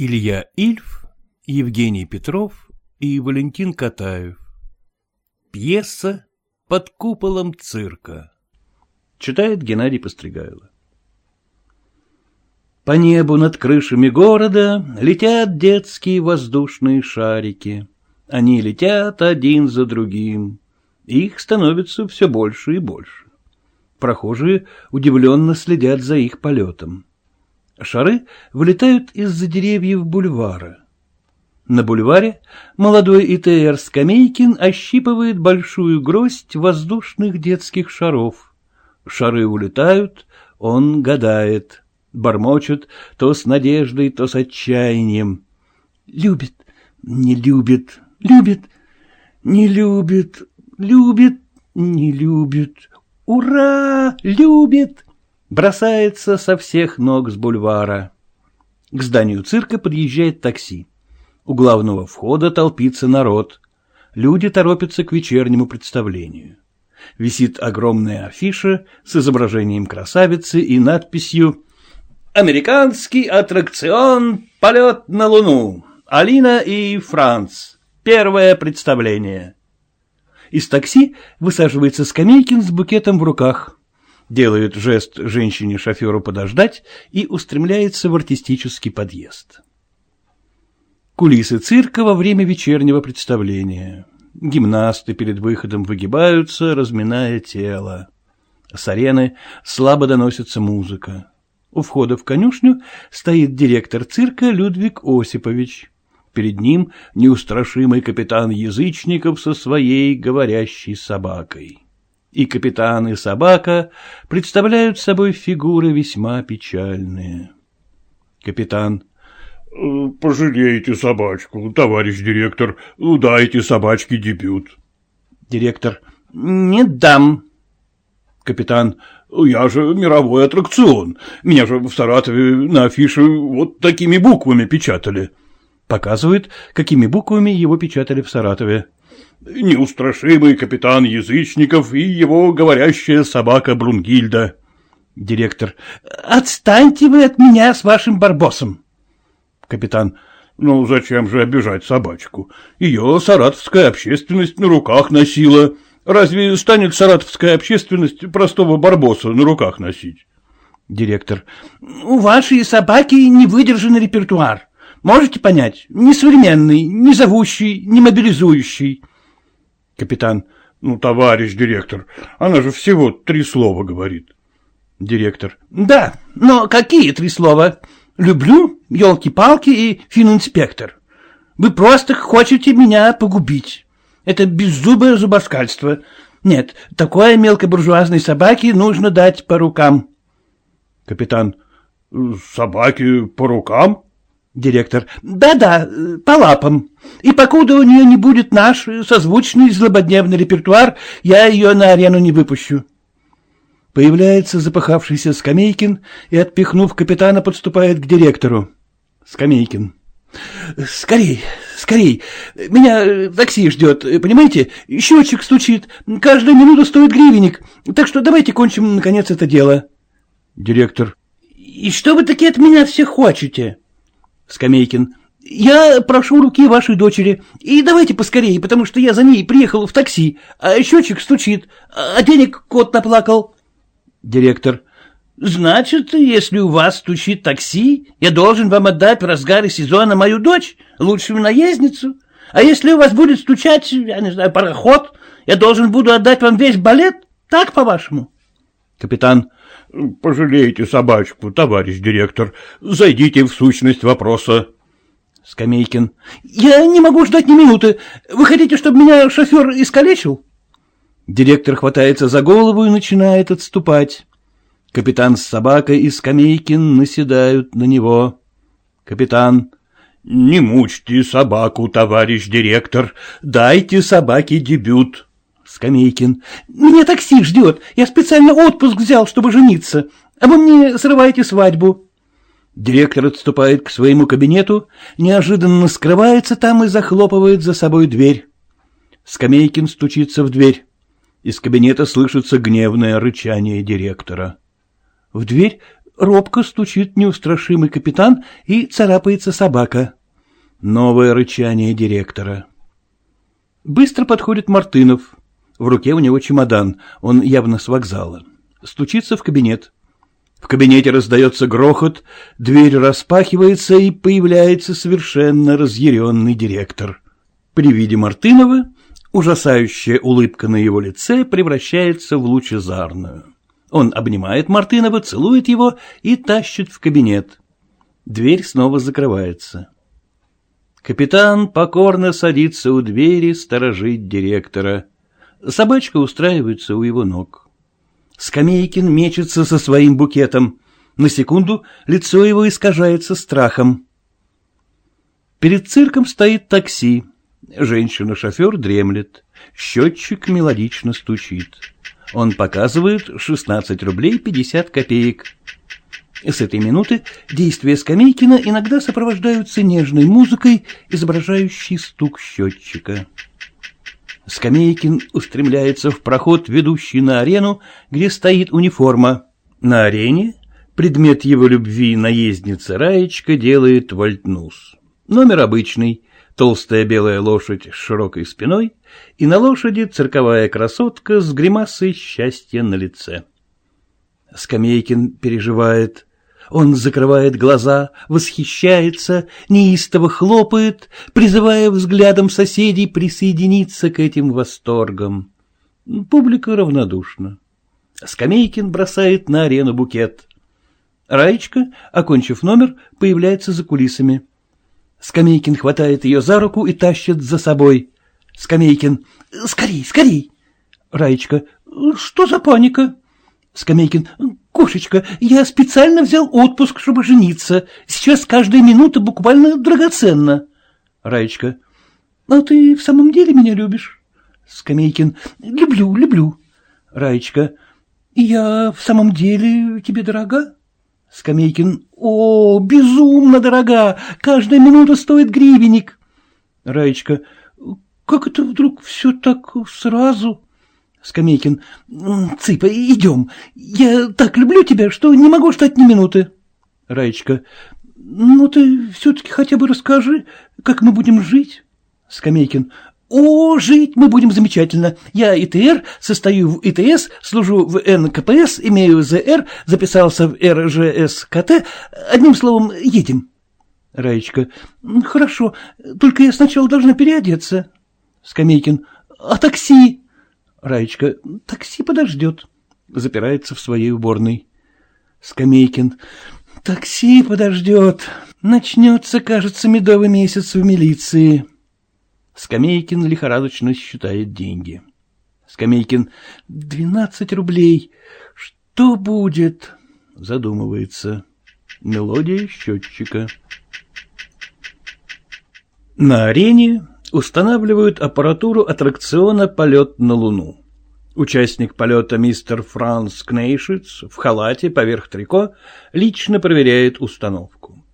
Илья Ильф, Евгений Петров и Валентин Катаев. Пьеса «Под куполом цирка». Читает Геннадий Постригайло. По небу над крышами города летят детские воздушные шарики. Они летят один за другим. Их становится все больше и больше. Прохожие удивленно следят за их полетом. Шары вылетают из-за деревьев бульвара. На бульваре молодой ИТР Скамейкин ощипывает большую гроздь воздушных детских шаров. Шары улетают, он гадает, бормочет то с надеждой, то с отчаянием. Любит, не любит, любит, не любит, любит, не любит. Ура, любит! Бросается со всех ног с бульвара. К зданию цирка подъезжает такси. У главного входа толпится народ. Люди торопятся к вечернему представлению. Висит огромная афиша с изображением красавицы и надписью «Американский аттракцион «Полет на Луну». Алина и Франц. Первое представление». Из такси высаживается Скамейкин с букетом в руках делает жест женщине-шоферу подождать и устремляется в артистический подъезд. Кулисы цирка во время вечернего представления. Гимнасты перед выходом выгибаются, разминая тело. С арены слабо доносится музыка. У входа в конюшню стоит директор цирка Людвиг Осипович. Перед ним неустрашимый капитан Язычников со своей говорящей собакой и капитан, и собака представляют собой фигуры весьма печальные. Капитан. «Э, — Пожалейте собачку, товарищ директор, дайте собачке дебют. Директор. — Не дам. Капитан. — Я же мировой аттракцион. Меня же в Саратове на афише вот такими буквами печатали. Показывает, какими буквами его печатали в Саратове неустрашимый капитан Язычников и его говорящая собака Брунгильда. Директор. Отстаньте вы от меня с вашим барбосом. Капитан. Ну, зачем же обижать собачку? Ее саратовская общественность на руках носила. Разве станет саратовская общественность простого барбоса на руках носить? Директор. У вашей собаки не выдержанный репертуар. Можете понять? Не современный, не зовущий, не мобилизующий. Капитан. Ну, товарищ директор, она же всего три слова говорит. Директор. Да, но какие три слова? Люблю, елки-палки и фининспектор. Вы просто хотите меня погубить. Это беззубое зубоскальство. Нет, такой мелкобуржуазной собаке нужно дать по рукам. Капитан. Собаке по рукам? Директор. Да-да, по лапам. И покуда у нее не будет наш созвучный злободневный репертуар, я ее на арену не выпущу. Появляется запахавшийся Скамейкин и, отпихнув капитана, подступает к директору. Скамейкин. Скорей, скорей. Меня такси ждет, понимаете? Счетчик стучит. Каждая минута стоит гривенник. Так что давайте кончим, наконец, это дело. Директор. И что вы таки от меня все хотите? Скамейкин. Я прошу руки вашей дочери. И давайте поскорее, потому что я за ней приехал в такси, а счетчик стучит, а денег кот наплакал. Директор. Значит, если у вас стучит такси, я должен вам отдать в разгаре сезона мою дочь, лучшую наездницу. А если у вас будет стучать, я не знаю, пароход, я должен буду отдать вам весь балет, так, по-вашему? Капитан. Пожалейте собачку, товарищ директор. Зайдите в сущность вопроса. Скамейкин. Я не могу ждать ни минуты. Вы хотите, чтобы меня шофер искалечил? Директор хватается за голову и начинает отступать. Капитан с собакой и Скамейкин наседают на него. Капитан. Не мучьте собаку, товарищ директор. Дайте собаке дебют. Скамейкин. Меня такси ждет. Я специально отпуск взял, чтобы жениться. А вы мне срываете свадьбу. Директор отступает к своему кабинету, неожиданно скрывается там и захлопывает за собой дверь. Скамейкин стучится в дверь. Из кабинета слышится гневное рычание директора. В дверь Робко стучит неустрашимый капитан и царапается собака. Новое рычание директора. Быстро подходит Мартынов. В руке у него чемодан, он явно с вокзала. Стучится в кабинет. В кабинете раздается грохот, дверь распахивается, и появляется совершенно разъяренный директор. При виде Мартынова ужасающая улыбка на его лице превращается в лучезарную. Он обнимает Мартынова, целует его и тащит в кабинет. Дверь снова закрывается. Капитан покорно садится у двери сторожить директора. Собачка устраивается у его ног. Скамейкин мечется со своим букетом. На секунду лицо его искажается страхом. Перед цирком стоит такси. Женщина-шофер дремлет. Счетчик мелодично стучит. Он показывает 16 рублей 50 копеек. С этой минуты действия Скамейкина иногда сопровождаются нежной музыкой, изображающей стук счетчика. Скамейкин устремляется в проход, ведущий на арену, где стоит униформа. На арене предмет его любви наездница Раечка делает вольтнус. Номер обычный, толстая белая лошадь с широкой спиной, и на лошади цирковая красотка с гримасой счастья на лице. Скамейкин переживает. Он закрывает глаза, восхищается, неистово хлопает, призывая взглядом соседей присоединиться к этим восторгам. Публика равнодушна. Скамейкин бросает на арену букет. Раечка, окончив номер, появляется за кулисами. Скамейкин хватает ее за руку и тащит за собой. Скамейкин. «Скорей, скорей!» Раечка. «Что за паника?» Скамейкин. «Кошечка, я специально взял отпуск, чтобы жениться. Сейчас каждая минута буквально драгоценна». Раечка. «А ты в самом деле меня любишь?» Скамейкин. «Люблю, люблю». Раечка. «Я в самом деле тебе дорога?» Скамейкин. О, безумно дорога! Каждая минута стоит гривенник. Раечка. Как это вдруг все так сразу? Скамейкин. Цыпа, идем. Я так люблю тебя, что не могу ждать ни минуты. Раечка. Ну ты все-таки хотя бы расскажи, как мы будем жить. Скамейкин. О, жить мы будем замечательно. Я ИТР, состою в ИТС, служу в НКПС, имею ЗР, записался в РЖСКТ. Одним словом, едем. Раечка. Хорошо, только я сначала должна переодеться. Скамейкин. А такси? Раечка. Такси подождет. Запирается в своей уборной. Скамейкин. Такси подождет. Начнется, кажется, медовый месяц в милиции. Скамейкин лихорадочно считает деньги. Скамейкин. Двенадцать рублей. Что будет? Задумывается. Мелодия счетчика. На арене устанавливают аппаратуру аттракциона «Полет на Луну». Участник полета мистер Франц Кнейшиц в халате поверх трико лично проверяет установку.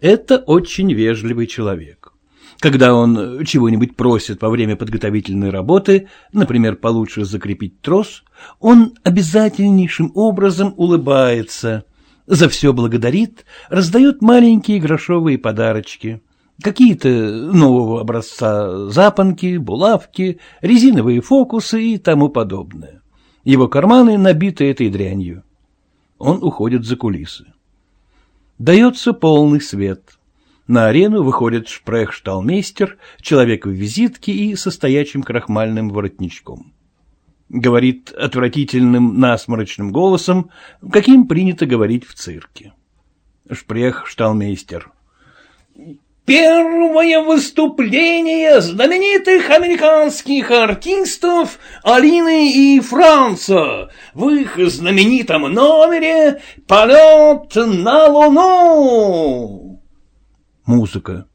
Это очень вежливый человек. Когда он чего-нибудь просит во время подготовительной работы, например, получше закрепить трос, он обязательнейшим образом улыбается, за все благодарит, раздает маленькие грошовые подарочки. Какие-то нового образца запонки, булавки, резиновые фокусы и тому подобное. Его карманы набиты этой дрянью. Он уходит за кулисы. Дается полный свет. На арену выходит шпрехшталмейстер, человек в визитке и со стоячим крахмальным воротничком. Говорит отвратительным насморочным голосом, каким принято говорить в цирке. Шпрехшталмейстер. Первое выступление знаменитых американских артистов Алины и Франца в их знаменитом номере «Полет на Луну». Музыка.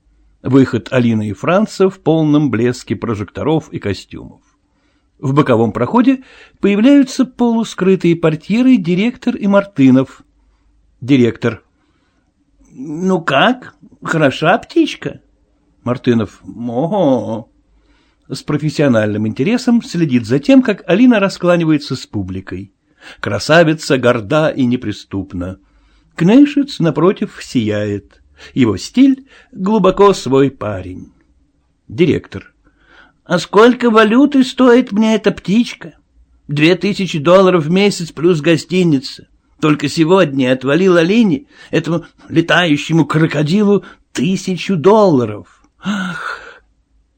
Выход Алины и Франца в полном блеске прожекторов и костюмов. В боковом проходе появляются полускрытые портьеры директор и Мартынов. Директор. «Ну как? Хороша птичка?» Мартынов. «Ого!» С профессиональным интересом следит за тем, как Алина раскланивается с публикой. Красавица горда и неприступна. Кнейшиц, напротив, сияет. Его стиль — глубоко свой парень. Директор. А сколько валюты стоит мне эта птичка? Две тысячи долларов в месяц плюс гостиница. Только сегодня отвалил Алине, этому летающему крокодилу, тысячу долларов. Ах,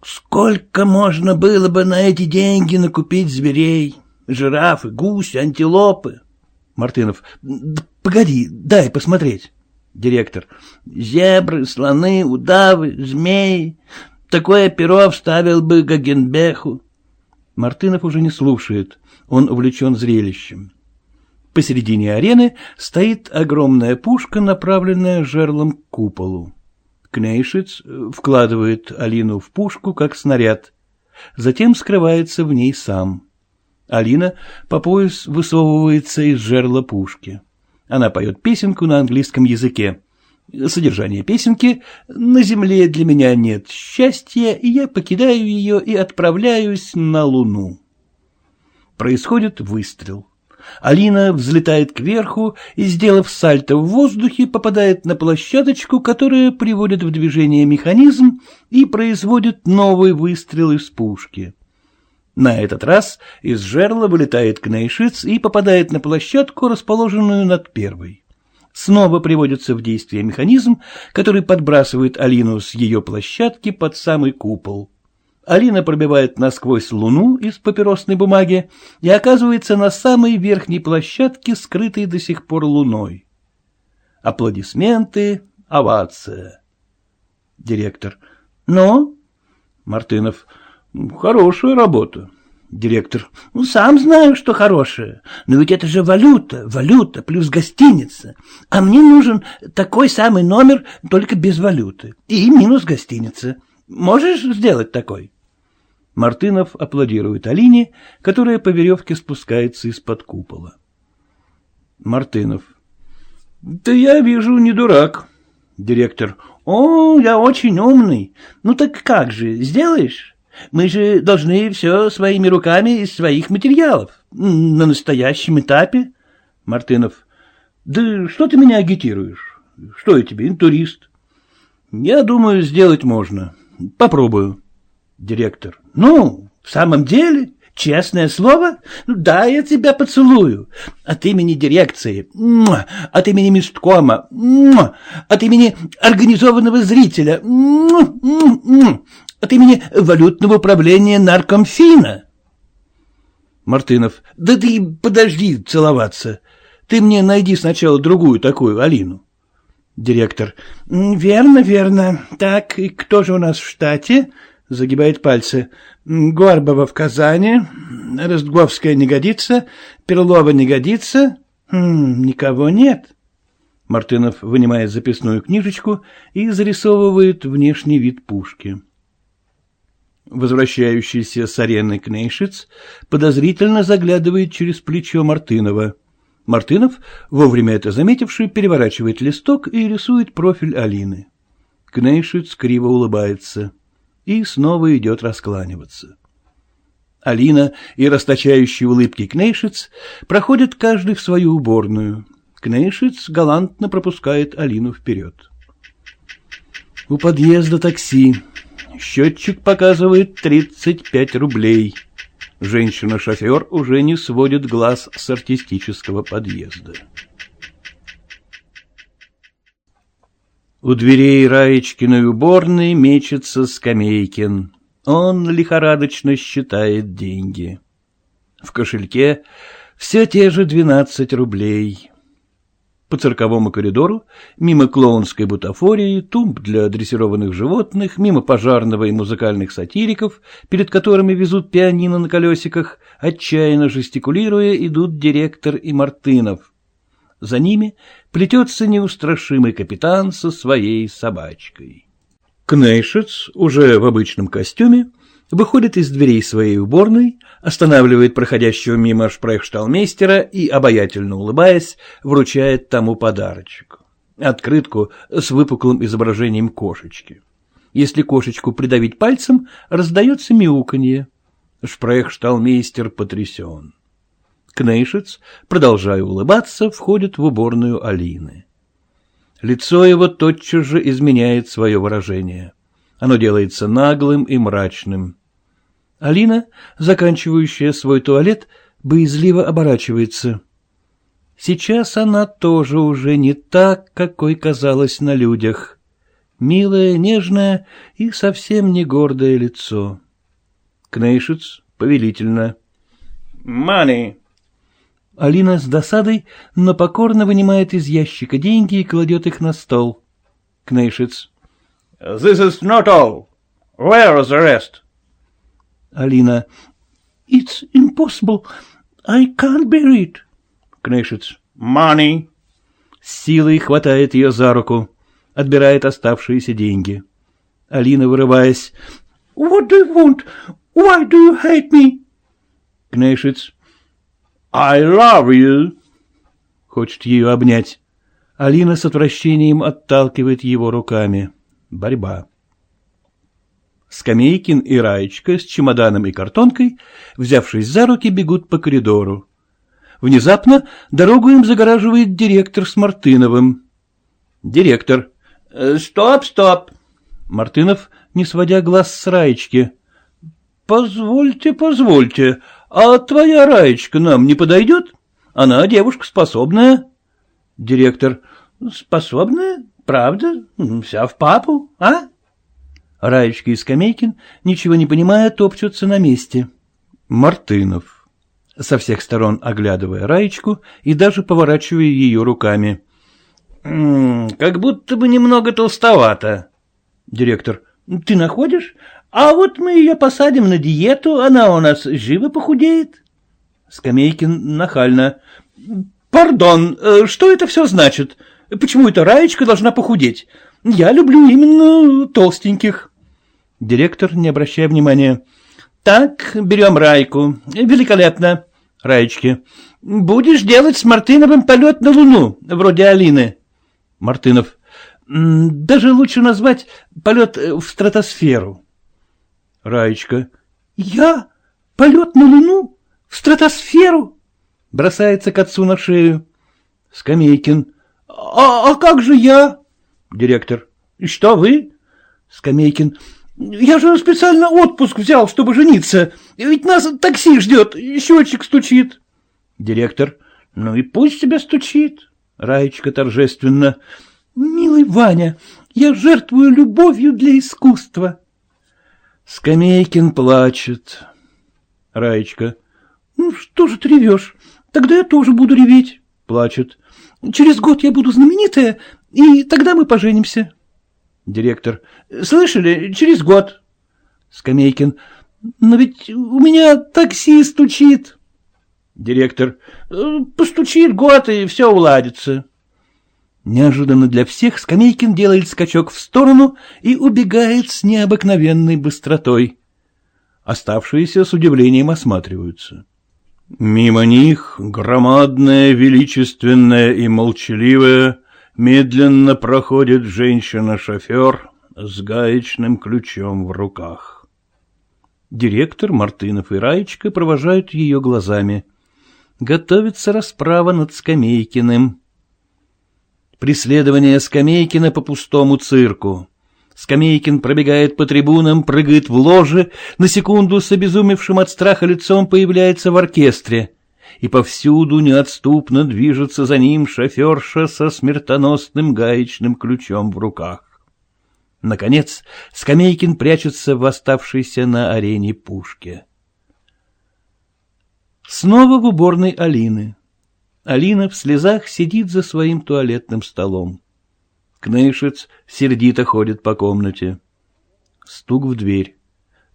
сколько можно было бы на эти деньги накупить зверей, жирафы, гуси, антилопы. Мартынов. Да погоди, дай посмотреть. Директор. Зебры, слоны, удавы, змеи. Такое перо вставил бы Гагенбеху. Мартынов уже не слушает. Он увлечен зрелищем. Посередине арены стоит огромная пушка, направленная жерлом к куполу. Кнейшиц вкладывает Алину в пушку, как снаряд. Затем скрывается в ней сам. Алина по пояс высовывается из жерла пушки. Она поет песенку на английском языке. Содержание песенки «На земле для меня нет счастья, и я покидаю ее и отправляюсь на луну». Происходит выстрел. Алина взлетает кверху и, сделав сальто в воздухе, попадает на площадочку, которая приводит в движение механизм и производит новый выстрел из пушки. На этот раз из жерла вылетает Кнейшиц и попадает на площадку, расположенную над первой. Снова приводится в действие механизм, который подбрасывает Алину с ее площадки под самый купол. Алина пробивает насквозь луну из папиросной бумаги и оказывается на самой верхней площадке, скрытой до сих пор луной. Аплодисменты, овация. Директор. Ну? Мартынов. Хорошая работа. Директор. Ну, сам знаю, что хорошая. Но ведь это же валюта, валюта плюс гостиница. А мне нужен такой самый номер, только без валюты. И минус гостиница. Можешь сделать такой? Мартынов аплодирует Алине, которая по веревке спускается из-под купола. Мартынов. Да я вижу, не дурак. Директор. О, я очень умный. Ну так как же, сделаешь? Мы же должны все своими руками из своих материалов. На настоящем этапе. Мартынов. Да что ты меня агитируешь? Что я тебе, интурист? Я думаю, сделать можно. Попробую. Директор. Ну, в самом деле, честное слово, ну, да, я тебя поцелую. От имени дирекции, от имени месткома, от имени организованного зрителя, от имени валютного управления наркомфина. Мартынов. Да ты подожди целоваться. Ты мне найди сначала другую такую Алину. Директор. Верно, верно. Так, и кто же у нас в штате? Загибает пальцы. Горбова в Казани. Ростговская не годится. Перлова не годится. Хм, никого нет. Мартынов вынимает записную книжечку и зарисовывает внешний вид пушки. Возвращающийся с арены Кнейшиц подозрительно заглядывает через плечо Мартынова. Мартынов, вовремя это заметивший, переворачивает листок и рисует профиль Алины. Кнейшиц криво улыбается и снова идет раскланиваться. Алина и расточающий улыбки Кнейшиц проходят каждый в свою уборную. Кнейшиц галантно пропускает Алину вперед. У подъезда такси. Счетчик показывает 35 рублей. Женщина-шофер уже не сводит глаз с артистического подъезда. У дверей Раечкиной уборной мечется Скамейкин. Он лихорадочно считает деньги. В кошельке все те же двенадцать рублей. По цирковому коридору, мимо клоунской бутафории, тумб для дрессированных животных, мимо пожарного и музыкальных сатириков, перед которыми везут пианино на колесиках, отчаянно жестикулируя, идут директор и Мартынов. За ними плетется неустрашимый капитан со своей собачкой. Кнейшец, уже в обычном костюме, выходит из дверей своей уборной, останавливает проходящего мимо шпрехшталмейстера и, обаятельно улыбаясь, вручает тому подарочек. Открытку с выпуклым изображением кошечки. Если кошечку придавить пальцем, раздается мяуканье. Шпрехшталмейстер потрясен. Кнейшец, продолжая улыбаться, входит в уборную Алины. Лицо его тотчас же изменяет свое выражение. Оно делается наглым и мрачным. Алина, заканчивающая свой туалет, боязливо оборачивается. Сейчас она тоже уже не так, какой казалась на людях. Милое, нежное и совсем не гордое лицо. Кнейшиц повелительно. «Money!» Алина с досадой, но покорно вынимает из ящика деньги и кладет их на стол. Кнейшиц. «This is not all. Where is the rest?» Алина. It's impossible. I can't bear it. Кнейшиц. Money. С силой хватает ее за руку. Отбирает оставшиеся деньги. Алина, вырываясь. What do you want? Why do you hate me? Кнейшиц. I love you. Хочет ее обнять. Алина с отвращением отталкивает его руками. Борьба. Скамейкин и Раечка с чемоданом и картонкой, взявшись за руки, бегут по коридору. Внезапно дорогу им загораживает директор с Мартыновым. Директор. «Э, «Стоп, стоп!» Мартынов, не сводя глаз с Раечки. «Позвольте, позвольте, а твоя Раечка нам не подойдет? Она девушка способная». Директор. «Способная? Правда? Вся в папу, а?» Раечка и Скамейкин, ничего не понимая, топчутся на месте. Мартынов. Со всех сторон оглядывая Раечку и даже поворачивая ее руками. «М -м, «Как будто бы немного толстовато». Директор. «Ты находишь? А вот мы ее посадим на диету, она у нас живо похудеет». Скамейкин нахально. «Пардон, э, что это все значит? Почему эта Раечка должна похудеть? Я люблю именно толстеньких». Директор, не обращая внимания. Так, берем Райку. Великолепно. Раечки. Будешь делать с Мартыновым полет на Луну, вроде Алины. Мартынов. Даже лучше назвать полет в стратосферу. Раечка. Я? Полет на Луну? В стратосферу? Бросается к отцу на шею. Скамейкин. А, а как же я? Директор. Что вы? Скамейкин. Я же специально отпуск взял, чтобы жениться. Ведь нас такси ждет, счетчик стучит. Директор. Ну и пусть тебя стучит. Раечка торжественно. Милый Ваня, я жертвую любовью для искусства. Скамейкин плачет. Раечка. Ну что же ты ревешь? Тогда я тоже буду реветь. Плачет. Через год я буду знаменитая, и тогда мы поженимся. Директор. Слышали, через год. Скамейкин. Но ведь у меня такси стучит. Директор. Постучит год, и все уладится. Неожиданно для всех Скамейкин делает скачок в сторону и убегает с необыкновенной быстротой. Оставшиеся с удивлением осматриваются. Мимо них, громадная, величественная и молчаливая, медленно проходит женщина-шофер с гаечным ключом в руках. Директор Мартынов и Раечка провожают ее глазами. Готовится расправа над Скамейкиным. Преследование Скамейкина по пустому цирку. Скамейкин пробегает по трибунам, прыгает в ложе, на секунду с обезумевшим от страха лицом появляется в оркестре. И повсюду неотступно движется за ним шоферша со смертоносным гаечным ключом в руках. Наконец, Скамейкин прячется в оставшейся на арене пушке. Снова в уборной Алины. Алина в слезах сидит за своим туалетным столом. Кнейшиц сердито ходит по комнате. Стук в дверь.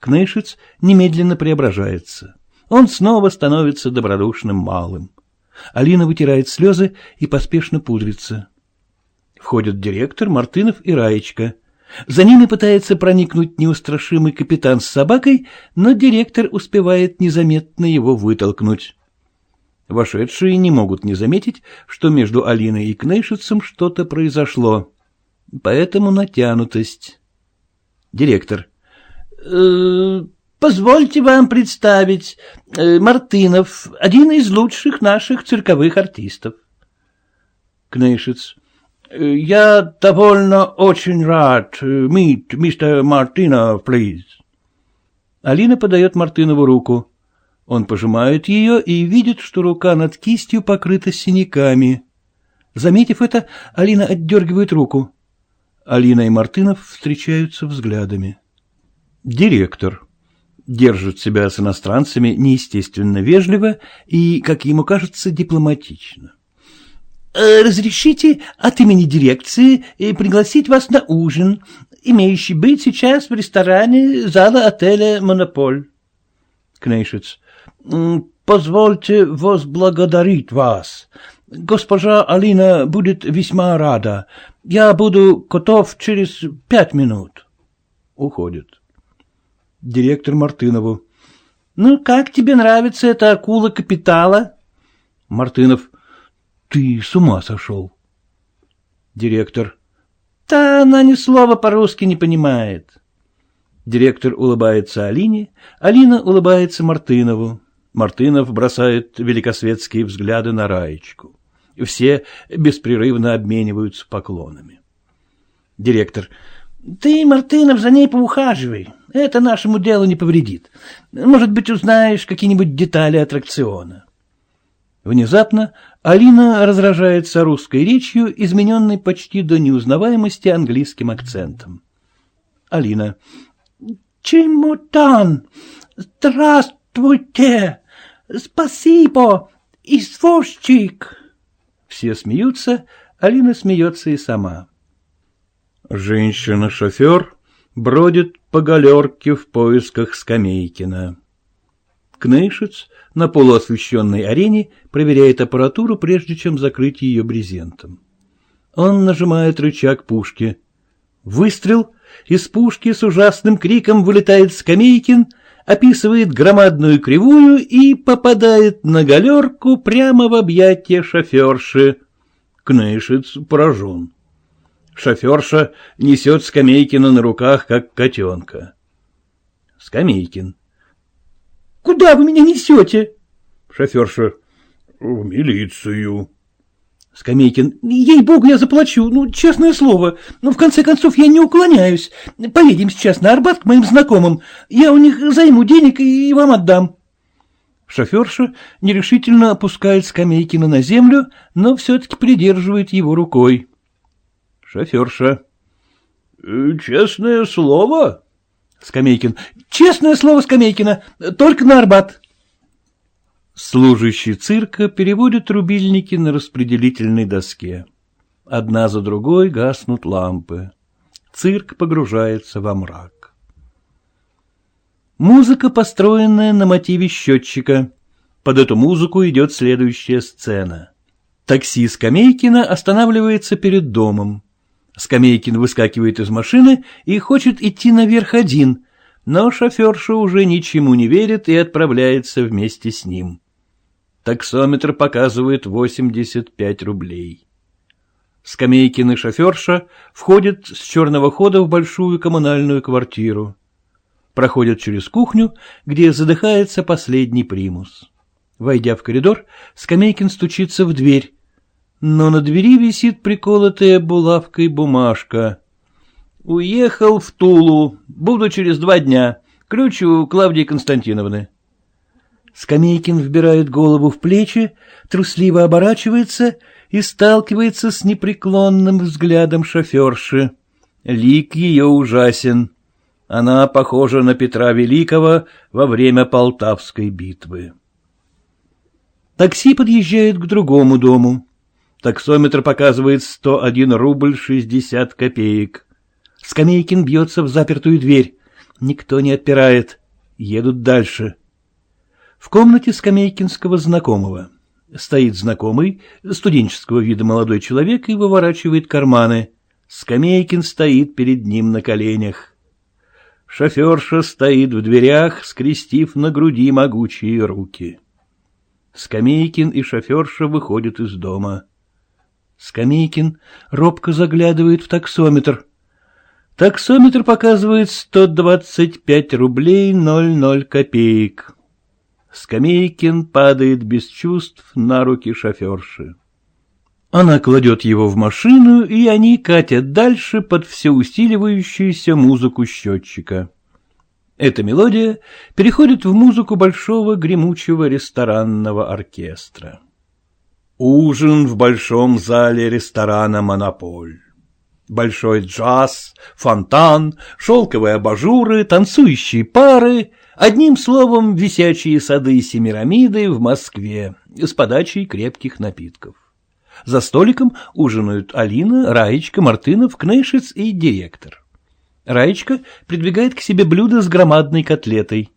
Кнейшиц немедленно преображается. Он снова становится добродушным малым. Алина вытирает слезы и поспешно пудрится. Входят директор, Мартынов и Раечка. За ними пытается проникнуть неустрашимый капитан с собакой, но директор успевает незаметно его вытолкнуть. Вошедшие не могут не заметить, что между Алиной и Кнейшицем что-то произошло. Поэтому натянутость. Директор. «Э, позвольте вам представить, э, Мартынов, один из лучших наших цирковых артистов. Кнейшиц. Я довольно очень рад meet мистер Мартинов, please. Алина подает Мартынову руку. Он пожимает ее и видит, что рука над кистью покрыта синяками. Заметив это, Алина отдергивает руку. Алина и Мартынов встречаются взглядами. Директор держит себя с иностранцами неестественно вежливо и, как ему кажется, дипломатично. Э, «Разрешите от имени дирекции э, пригласить вас на ужин, имеющий быть сейчас в ресторане зала отеля «Монополь». Кнейшиц. «Позвольте возблагодарить вас. Госпожа Алина будет весьма рада. Я буду готов через пять минут». Уходит. Директор Мартынову. «Ну, как тебе нравится эта акула капитала?» Мартынов. «Ты с ума сошел». Директор. «Да она ни слова по-русски не понимает». Директор улыбается Алине, Алина улыбается Мартынову. Мартынов бросает великосветские взгляды на Раечку. Все беспрерывно обмениваются поклонами. Директор. Ты, Мартынов, за ней поухаживай. Это нашему делу не повредит. Может быть, узнаешь какие-нибудь детали аттракциона. Внезапно Алина разражается русской речью, измененной почти до неузнаваемости английским акцентом. Алина. Чемодан! Здравствуйте! Спасибо! Извозчик! Все смеются, Алина смеется и сама. Женщина-шофер бродит по галерке в поисках Скамейкина. Кнейшиц на полуосвещенной арене проверяет аппаратуру, прежде чем закрыть ее брезентом. Он нажимает рычаг пушки. Выстрел, из пушки с ужасным криком вылетает Скамейкин, описывает громадную кривую и попадает на галерку прямо в объятия шоферши. Кнейшиц поражен. Шоферша несет Скамейкина на руках, как котенка. Скамейкин. — Куда вы меня несете? Шоферша. — В милицию. Скамейкин. — Ей-богу, я заплачу, ну, честное слово. Но, в конце концов, я не уклоняюсь. Поедем сейчас на Арбат к моим знакомым. Я у них займу денег и вам отдам. Шоферша нерешительно опускает Скамейкина на землю, но все-таки придерживает его рукой. Шоферша. «Э, — Честное слово? Скамейкин. — Честное слово Скамейкина, только на Арбат. Служащий цирка переводит рубильники на распределительной доске. Одна за другой гаснут лампы. Цирк погружается во мрак. Музыка, построенная на мотиве счетчика. Под эту музыку идет следующая сцена. Такси Скамейкина останавливается перед домом. Скамейкин выскакивает из машины и хочет идти наверх один, но шоферша уже ничему не верит и отправляется вместе с ним. Таксометр показывает 85 рублей. Скамейкин и шоферша входят с черного хода в большую коммунальную квартиру. Проходят через кухню, где задыхается последний примус. Войдя в коридор, Скамейкин стучится в дверь, но на двери висит приколотая булавкой бумажка. «Уехал в Тулу. Буду через два дня. Ключ у Клавдии Константиновны». Скамейкин вбирает голову в плечи, трусливо оборачивается и сталкивается с непреклонным взглядом шоферши. Лик ее ужасен. Она похожа на Петра Великого во время Полтавской битвы. Такси подъезжает к другому дому. Таксометр показывает 101 рубль 60 копеек. Скамейкин бьется в запертую дверь. Никто не отпирает. Едут дальше. В комнате Скамейкинского знакомого. Стоит знакомый, студенческого вида молодой человек и выворачивает карманы. Скамейкин стоит перед ним на коленях. Шоферша стоит в дверях, скрестив на груди могучие руки. Скамейкин и шоферша выходят из дома. Скамейкин робко заглядывает в таксометр. Таксометр показывает 125 рублей 00 копеек. Скамейкин падает без чувств на руки шоферши. Она кладет его в машину, и они катят дальше под всеусиливающуюся музыку счетчика. Эта мелодия переходит в музыку большого гремучего ресторанного оркестра. Ужин в большом зале ресторана «Монополь». Большой джаз, фонтан, шелковые абажуры, танцующие пары, одним словом, висячие сады Семирамиды в Москве с подачей крепких напитков. За столиком ужинают Алина, Раечка, Мартынов, Кнейшиц и директор. Раечка придвигает к себе блюдо с громадной котлетой.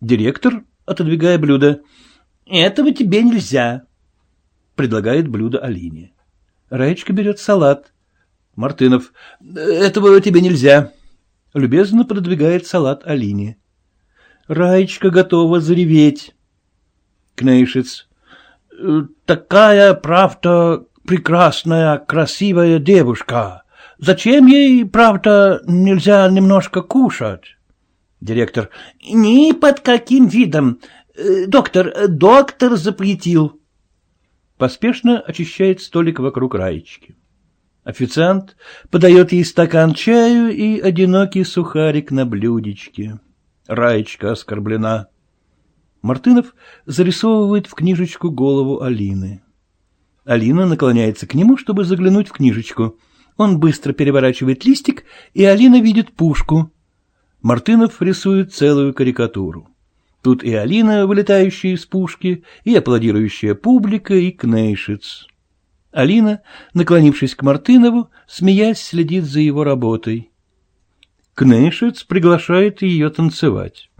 Директор, отодвигая блюдо, «Этого тебе нельзя», предлагает блюдо Алине. Раечка берет салат. Мартынов, «Этого тебе нельзя», любезно пододвигает салат Алине. Раечка готова зареветь. Кнейшиц, такая, правда, прекрасная, красивая девушка. Зачем ей, правда, нельзя немножко кушать? Директор. Ни под каким видом. Э, доктор, доктор запретил. Поспешно очищает столик вокруг Раечки. Официант подает ей стакан чаю и одинокий сухарик на блюдечке. Раечка оскорблена. Мартынов зарисовывает в книжечку голову Алины. Алина наклоняется к нему, чтобы заглянуть в книжечку. Он быстро переворачивает листик, и Алина видит пушку. Мартынов рисует целую карикатуру. Тут и Алина, вылетающая из пушки, и аплодирующая публика, и Кнейшиц. Алина, наклонившись к Мартынову, смеясь, следит за его работой. Кнейшиц приглашает ее танцевать.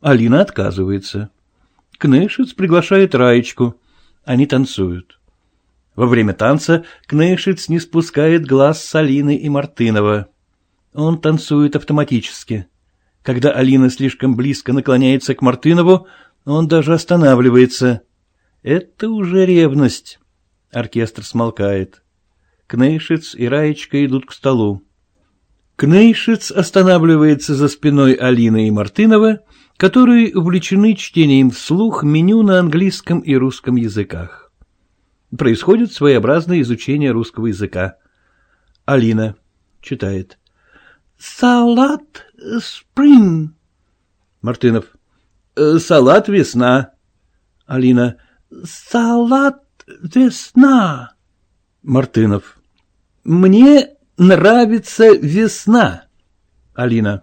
Алина отказывается. Кнейшиц приглашает Раечку. Они танцуют. Во время танца Кнейшиц не спускает глаз с Алины и Мартынова. Он танцует автоматически. Когда Алина слишком близко наклоняется к Мартынову, он даже останавливается. Это уже ревность. Оркестр смолкает. Кнейшиц и Раечка идут к столу. Кнейшиц останавливается за спиной Алины и Мартынова которые увлечены чтением вслух меню на английском и русском языках. Происходит своеобразное изучение русского языка. Алина читает. «Салат спринг». Мартынов. «Э, «Салат весна». Алина. «Салат весна». Мартынов. «Мне нравится весна». Алина.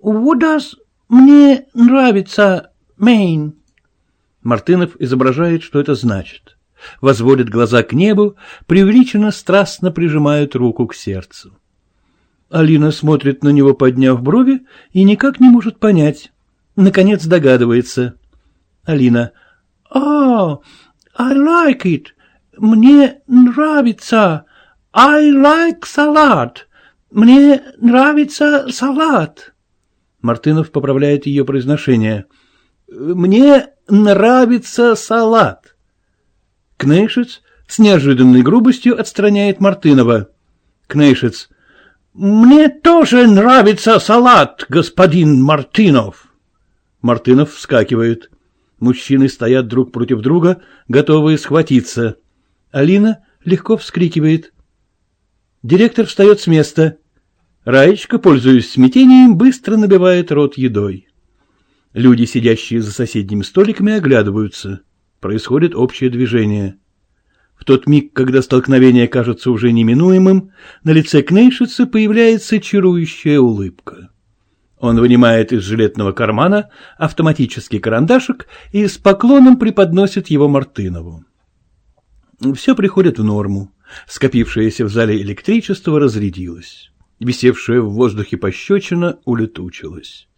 «What does мне нравится Мейн. Мартынов изображает, что это значит. Возводит глаза к небу, преувеличенно страстно прижимает руку к сердцу. Алина смотрит на него, подняв брови, и никак не может понять. Наконец догадывается. Алина. «Oh, I like it. Мне нравится. I like салат. Мне нравится салат». Мартынов поправляет ее произношение. «Мне нравится салат». Кнейшиц с неожиданной грубостью отстраняет Мартынова. Кнейшиц. «Мне тоже нравится салат, господин Мартынов». Мартынов вскакивает. Мужчины стоят друг против друга, готовые схватиться. Алина легко вскрикивает. Директор встает с места. Раечка, пользуясь смятением, быстро набивает рот едой. Люди, сидящие за соседними столиками, оглядываются. Происходит общее движение. В тот миг, когда столкновение кажется уже неминуемым, на лице Кнейшица появляется чарующая улыбка. Он вынимает из жилетного кармана автоматический карандашик и с поклоном преподносит его Мартынову. Все приходит в норму. Скопившееся в зале электричество разрядилось висевшая в воздухе пощечина, улетучилась.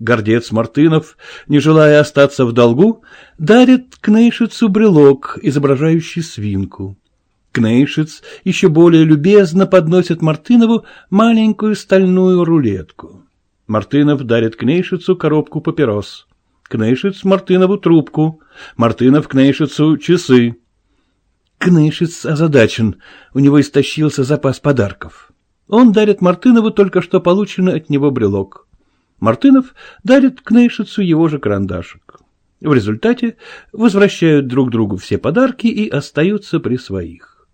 Гордец Мартынов, не желая остаться в долгу, дарит Кнейшицу брелок, изображающий свинку. Кнейшиц еще более любезно подносит Мартынову маленькую стальную рулетку. Мартынов дарит Кнейшицу коробку папирос. Кнейшиц Мартынову трубку. Мартынов Кнейшицу часы. Кнейшиц озадачен, у него истощился запас подарков. Он дарит Мартынову только что полученный от него брелок. Мартынов дарит Кнейшицу его же карандашик. В результате возвращают друг другу все подарки и остаются при своих.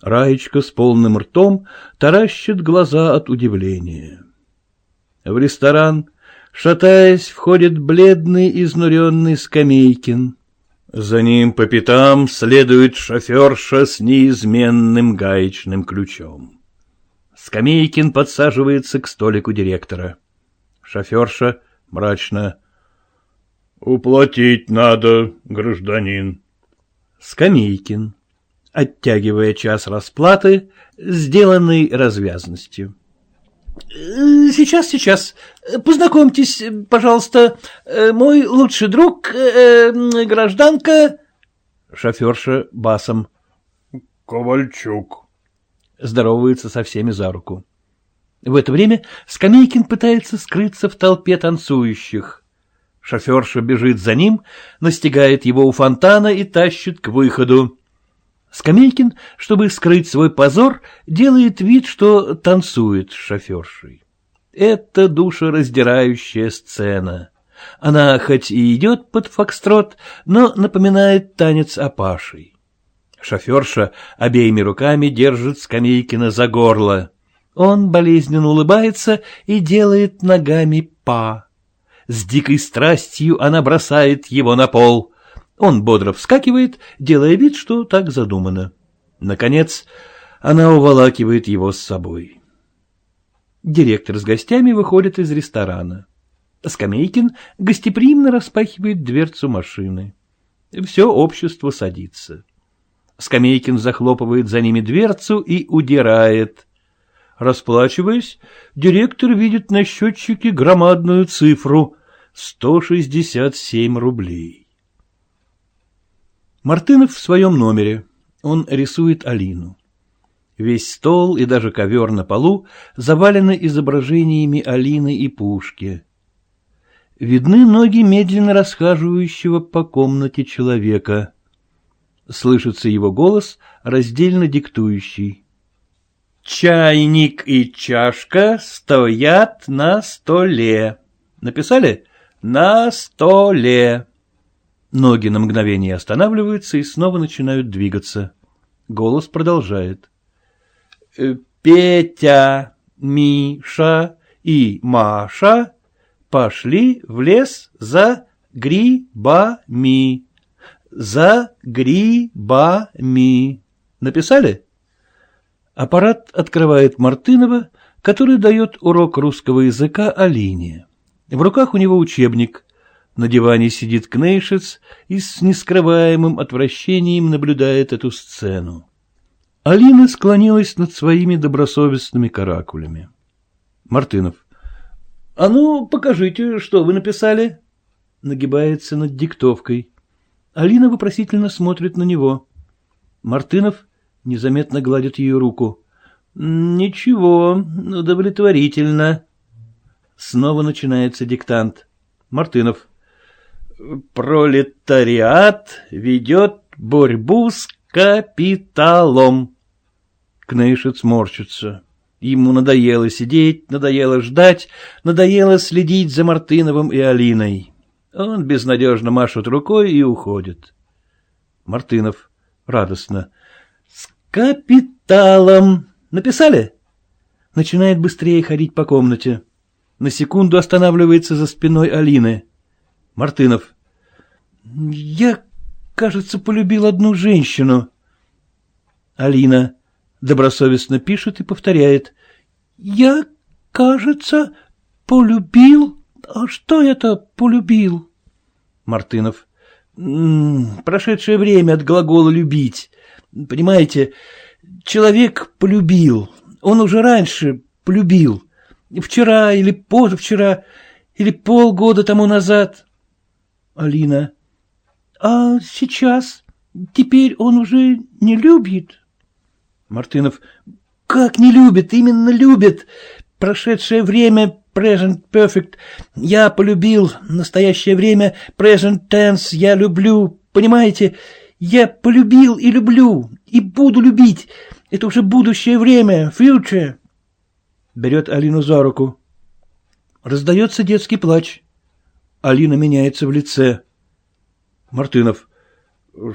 Раечка с полным ртом таращит глаза от удивления. В ресторан, шатаясь, входит бледный изнуренный Скамейкин. За ним по пятам следует шоферша с неизменным гаечным ключом. Скамейкин подсаживается к столику директора. Шоферша мрачно. — Уплатить надо, гражданин. Скамейкин, оттягивая час расплаты, сделанный развязностью. Сейчас, сейчас. Познакомьтесь, пожалуйста, мой лучший друг, э, гражданка... Шоферша басом. — Ковальчук. Здоровается со всеми за руку. В это время Скамейкин пытается скрыться в толпе танцующих. Шоферша бежит за ним, настигает его у фонтана и тащит к выходу. Скамейкин, чтобы скрыть свой позор, делает вид, что танцует с шофершей. Это душераздирающая сцена. Она хоть и идет под фокстрот, но напоминает танец Апашей. Шоферша обеими руками держит Скамейкина за горло. Он болезненно улыбается и делает ногами па. С дикой страстью она бросает его на пол. Он бодро вскакивает, делая вид, что так задумано. Наконец, она уволакивает его с собой. Директор с гостями выходит из ресторана. Скамейкин гостеприимно распахивает дверцу машины. Все общество садится. Скамейкин захлопывает за ними дверцу и удирает. Расплачиваясь, директор видит на счетчике громадную цифру — 167 рублей. Мартынов в своем номере. Он рисует Алину. Весь стол и даже ковер на полу завалены изображениями Алины и Пушки. Видны ноги медленно расхаживающего по комнате человека. Слышится его голос, раздельно диктующий. «Чайник и чашка стоят на столе». Написали? «На столе». Ноги на мгновение останавливаются и снова начинают двигаться. Голос продолжает. «Э, Петя, Миша и Маша пошли в лес за грибами за грибами. Написали? Аппарат открывает Мартынова, который дает урок русского языка Алине. В руках у него учебник. На диване сидит Кнейшец и с нескрываемым отвращением наблюдает эту сцену. Алина склонилась над своими добросовестными каракулями. Мартынов. — А ну, покажите, что вы написали. Нагибается над диктовкой. Алина вопросительно смотрит на него. Мартынов незаметно гладит ее руку. «Ничего, удовлетворительно». Снова начинается диктант. Мартынов. «Пролетариат ведет борьбу с капиталом». Кнейшец морщится. Ему надоело сидеть, надоело ждать, надоело следить за Мартыновым и Алиной. Он безнадежно машет рукой и уходит. Мартынов радостно. — капиталом! Написали? Начинает быстрее ходить по комнате. На секунду останавливается за спиной Алины. Мартынов. — Я, кажется, полюбил одну женщину. Алина добросовестно пишет и повторяет. — Я, кажется, полюбил а что это полюбил? Мартынов. Прошедшее время от глагола «любить». Понимаете, человек полюбил. Он уже раньше полюбил. Вчера или позавчера, или полгода тому назад. Алина. А сейчас? Теперь он уже не любит? Мартынов. Как не любит? Именно любит. Прошедшее время present perfect. Я полюбил настоящее время, present tense, я люблю, понимаете? Я полюбил и люблю, и буду любить. Это уже будущее время, future. Берет Алину за руку. Раздается детский плач. Алина меняется в лице. Мартынов.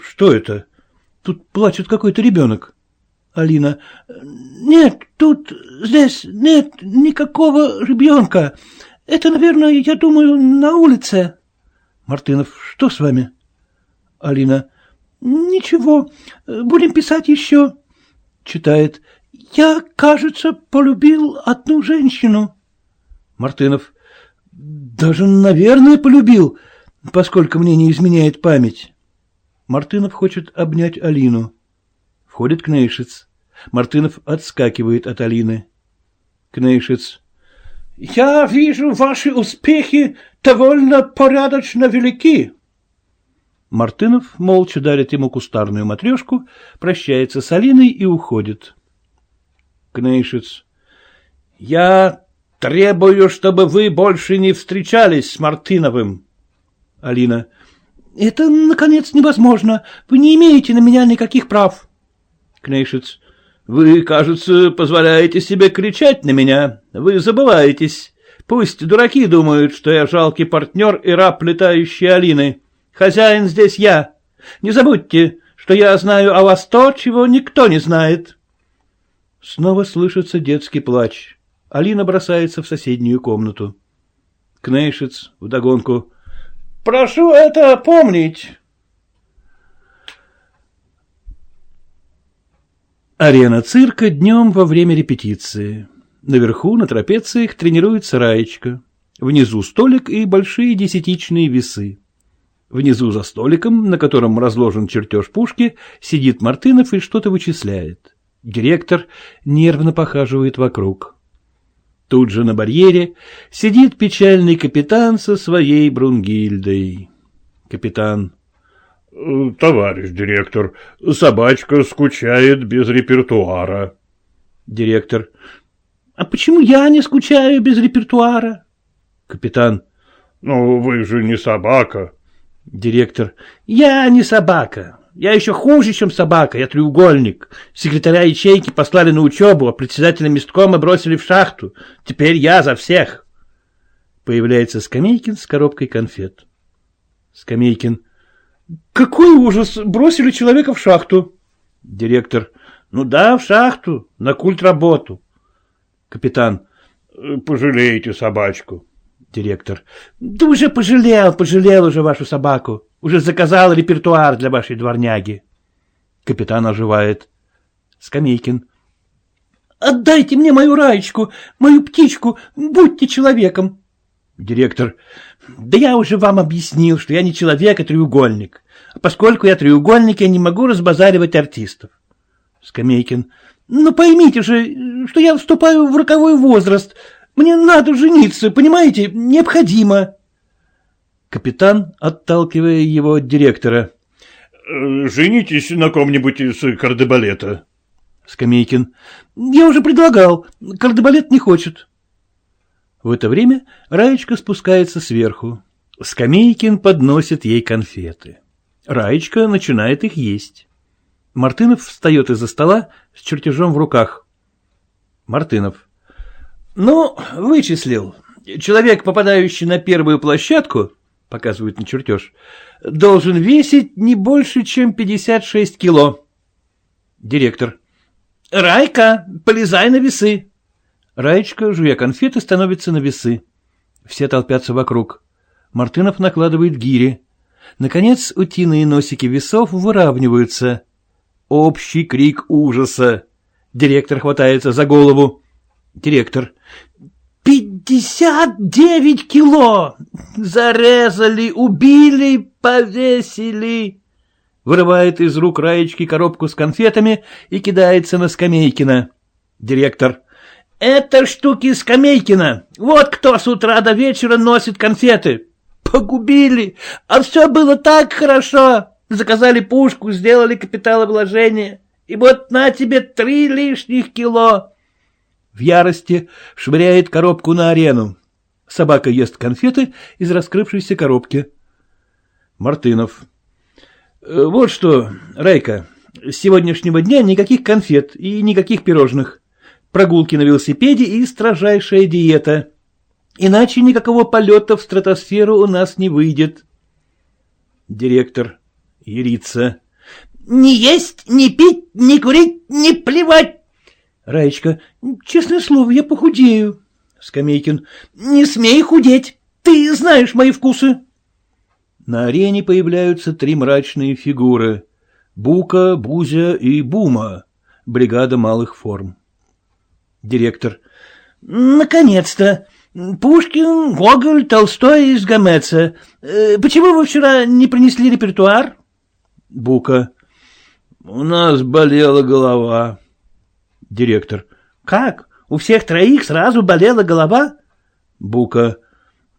Что это? Тут плачет какой-то ребенок. Алина. Нет, тут, здесь нет никакого ребенка. Это, наверное, я думаю, на улице. Мартынов. Что с вами? Алина. Ничего, будем писать еще. Читает. Я, кажется, полюбил одну женщину. Мартынов. Даже, наверное, полюбил, поскольку мне не изменяет память. Мартынов хочет обнять Алину. Входит Кнейшиц. Мартынов отскакивает от Алины. Кнейшиц. Я вижу, ваши успехи довольно порядочно велики. Мартынов молча дарит ему кустарную матрешку, прощается с Алиной и уходит. Кнейшиц. Я требую, чтобы вы больше не встречались с Мартыновым. Алина. Это, наконец, невозможно. Вы не имеете на меня никаких прав. Кнейшиц. Вы, кажется, позволяете себе кричать на меня. Вы забываетесь. Пусть дураки думают, что я жалкий партнер и раб летающей Алины. Хозяин здесь я. Не забудьте, что я знаю о вас то, чего никто не знает. Снова слышится детский плач. Алина бросается в соседнюю комнату. Кнейшиц вдогонку. «Прошу это помнить!» Арена цирка днем во время репетиции. Наверху, на трапециях, тренируется Раечка. Внизу столик и большие десятичные весы. Внизу за столиком, на котором разложен чертеж пушки, сидит Мартынов и что-то вычисляет. Директор нервно похаживает вокруг. Тут же на барьере сидит печальный капитан со своей Брунгильдой. Капитан. Э, — Товарищ директор, собачка скучает без репертуара. Директор. — А почему я не скучаю без репертуара? Капитан. — Ну, вы же не собака. Директор. — Я не собака. Я еще хуже, чем собака, я треугольник. Секретаря ячейки послали на учебу, а председателя месткома бросили в шахту. Теперь я за всех. Появляется Скамейкин с коробкой конфет. Скамейкин. Какой ужас! Бросили человека в шахту. Директор. Ну да, в шахту, на культ работу. Капитан. Пожалейте собачку. Директор. Да уже пожалел, пожалел уже вашу собаку. Уже заказал репертуар для вашей дворняги. Капитан оживает. Скамейкин. Отдайте мне мою раечку, мою птичку, будьте человеком. Директор. Да я уже вам объяснил, что я не человек, а треугольник. А поскольку я треугольник, я не могу разбазаривать артистов. Скамейкин. Ну поймите же, что я вступаю в роковой возраст. Мне надо жениться, понимаете, необходимо. Капитан, отталкивая его от директора. «Э, «Женитесь на ком-нибудь из кардебалета». Скамейкин. «Я уже предлагал. Кардебалет не хочет». В это время Раечка спускается сверху. Скамейкин подносит ей конфеты. Раечка начинает их есть. Мартынов встает из-за стола с чертежом в руках. Мартынов. «Ну, вычислил. Человек, попадающий на первую площадку, — показывает на чертеж, — должен весить не больше, чем 56 кило. Директор. — Райка, полезай на весы. Раечка, жуя конфеты, становится на весы. Все толпятся вокруг. Мартынов накладывает гири. Наконец, утиные носики весов выравниваются. Общий крик ужаса. Директор хватается за голову. Директор. Пятьдесят девять кило! Зарезали, убили, повесили!» Вырывает из рук Раечки коробку с конфетами и кидается на Скамейкина. Директор. «Это штуки Скамейкина. Вот кто с утра до вечера носит конфеты. Погубили, а все было так хорошо. Заказали пушку, сделали капиталовложение. И вот на тебе три лишних кило в ярости швыряет коробку на арену. Собака ест конфеты из раскрывшейся коробки. Мартынов. «Э, вот что, Райка, с сегодняшнего дня никаких конфет и никаких пирожных. Прогулки на велосипеде и строжайшая диета. Иначе никакого полета в стратосферу у нас не выйдет. Директор. Ярица. Не есть, не пить, не курить, не плевать. Раечка, честное слово, я похудею. Скамейкин. Не смей худеть. Ты знаешь мои вкусы. На арене появляются три мрачные фигуры. Бука, Бузя и Бума. Бригада малых форм. Директор. Наконец-то. Пушкин, Гоголь, Толстой из Гомеца. Э, почему вы вчера не принесли репертуар? Бука. У нас болела голова. Директор. Как? У всех троих сразу болела голова? Бука.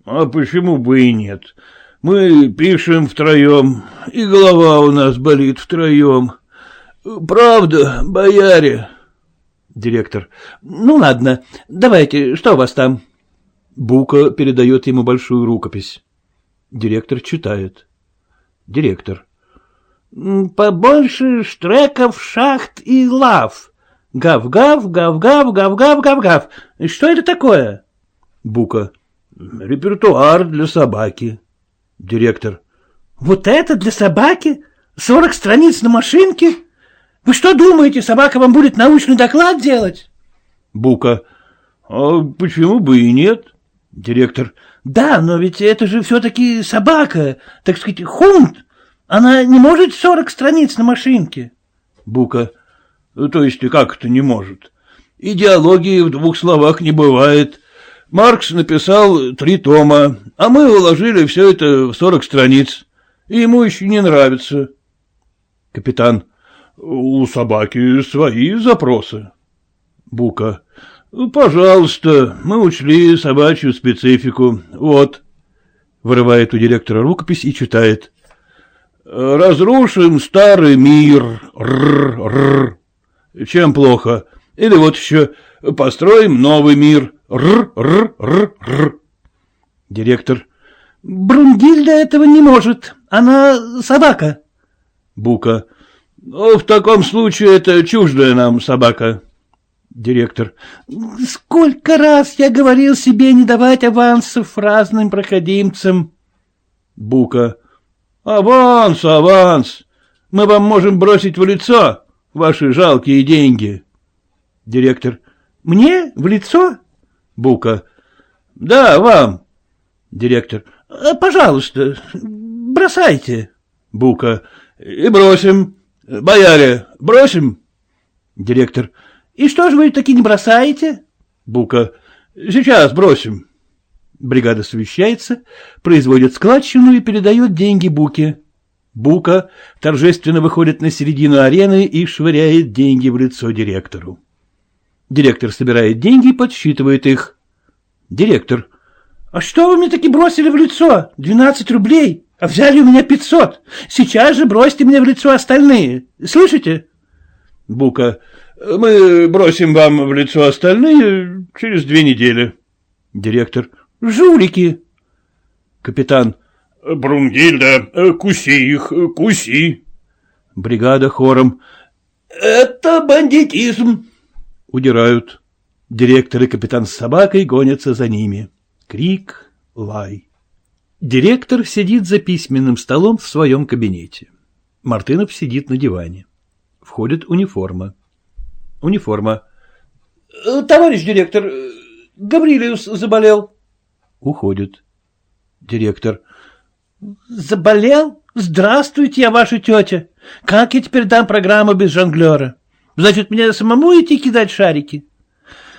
А почему бы и нет? Мы пишем втроем, и голова у нас болит втроем. Правда, бояре? Директор. Ну ладно, давайте, что у вас там? Бука передает ему большую рукопись. Директор читает. Директор. Побольше штреков, шахт и лав. Гав-гав, гав-гав, гав-гав, гав-гав. Что это такое? Бука. Репертуар для собаки. Директор. Вот это для собаки? Сорок страниц на машинке? Вы что думаете, собака вам будет научный доклад делать? Бука. А почему бы и нет? Директор. Да, но ведь это же все-таки собака, так сказать, хунт. Она не может сорок страниц на машинке. Бука. То есть как это не может? Идеологии в двух словах не бывает. Маркс написал три тома, а мы уложили все это в сорок страниц. И ему еще не нравится. Капитан. У собаки свои запросы. Бука. «Пожалуйста, мы учли собачью специфику. Вот». Вырывает у директора рукопись и читает. «Разрушим старый мир. Р -р -р. Чем плохо? Или вот еще построим новый мир. Р -р -р -р. Директор. Брунгильда этого не может. Она собака. Бука. В таком случае это чуждая нам собака. Директор. Сколько раз я говорил себе не давать авансов разным проходимцам. Бука. Аванс, аванс. Мы вам можем бросить в лицо ваши жалкие деньги. Директор. Мне в лицо? Бука. Да, вам. Директор. Пожалуйста, бросайте. Бука. И бросим. Бояре, бросим. Директор. И что же вы таки не бросаете? Бука. Сейчас бросим. Бригада совещается, производит складчину и передает деньги Буке. Бука торжественно выходит на середину арены и швыряет деньги в лицо директору. Директор собирает деньги и подсчитывает их. Директор. — А что вы мне таки бросили в лицо? Двенадцать рублей, а взяли у меня пятьсот. Сейчас же бросьте мне в лицо остальные. Слышите? Бука. Мы бросим вам в лицо остальные через две недели. Директор. Жулики. Капитан. Брунгильда, куси их, куси. Бригада хором. Это бандитизм. Удирают. Директор и капитан с собакой гонятся за ними. Крик, лай. Директор сидит за письменным столом в своем кабинете. Мартынов сидит на диване. Входит униформа. Униформа. Э, — Товарищ директор, э, Гаврилиус заболел. Уходит. Директор. — Заболел? Здравствуйте, я ваша тетя. Как я теперь дам программу без жонглера? Значит, мне самому идти кидать шарики?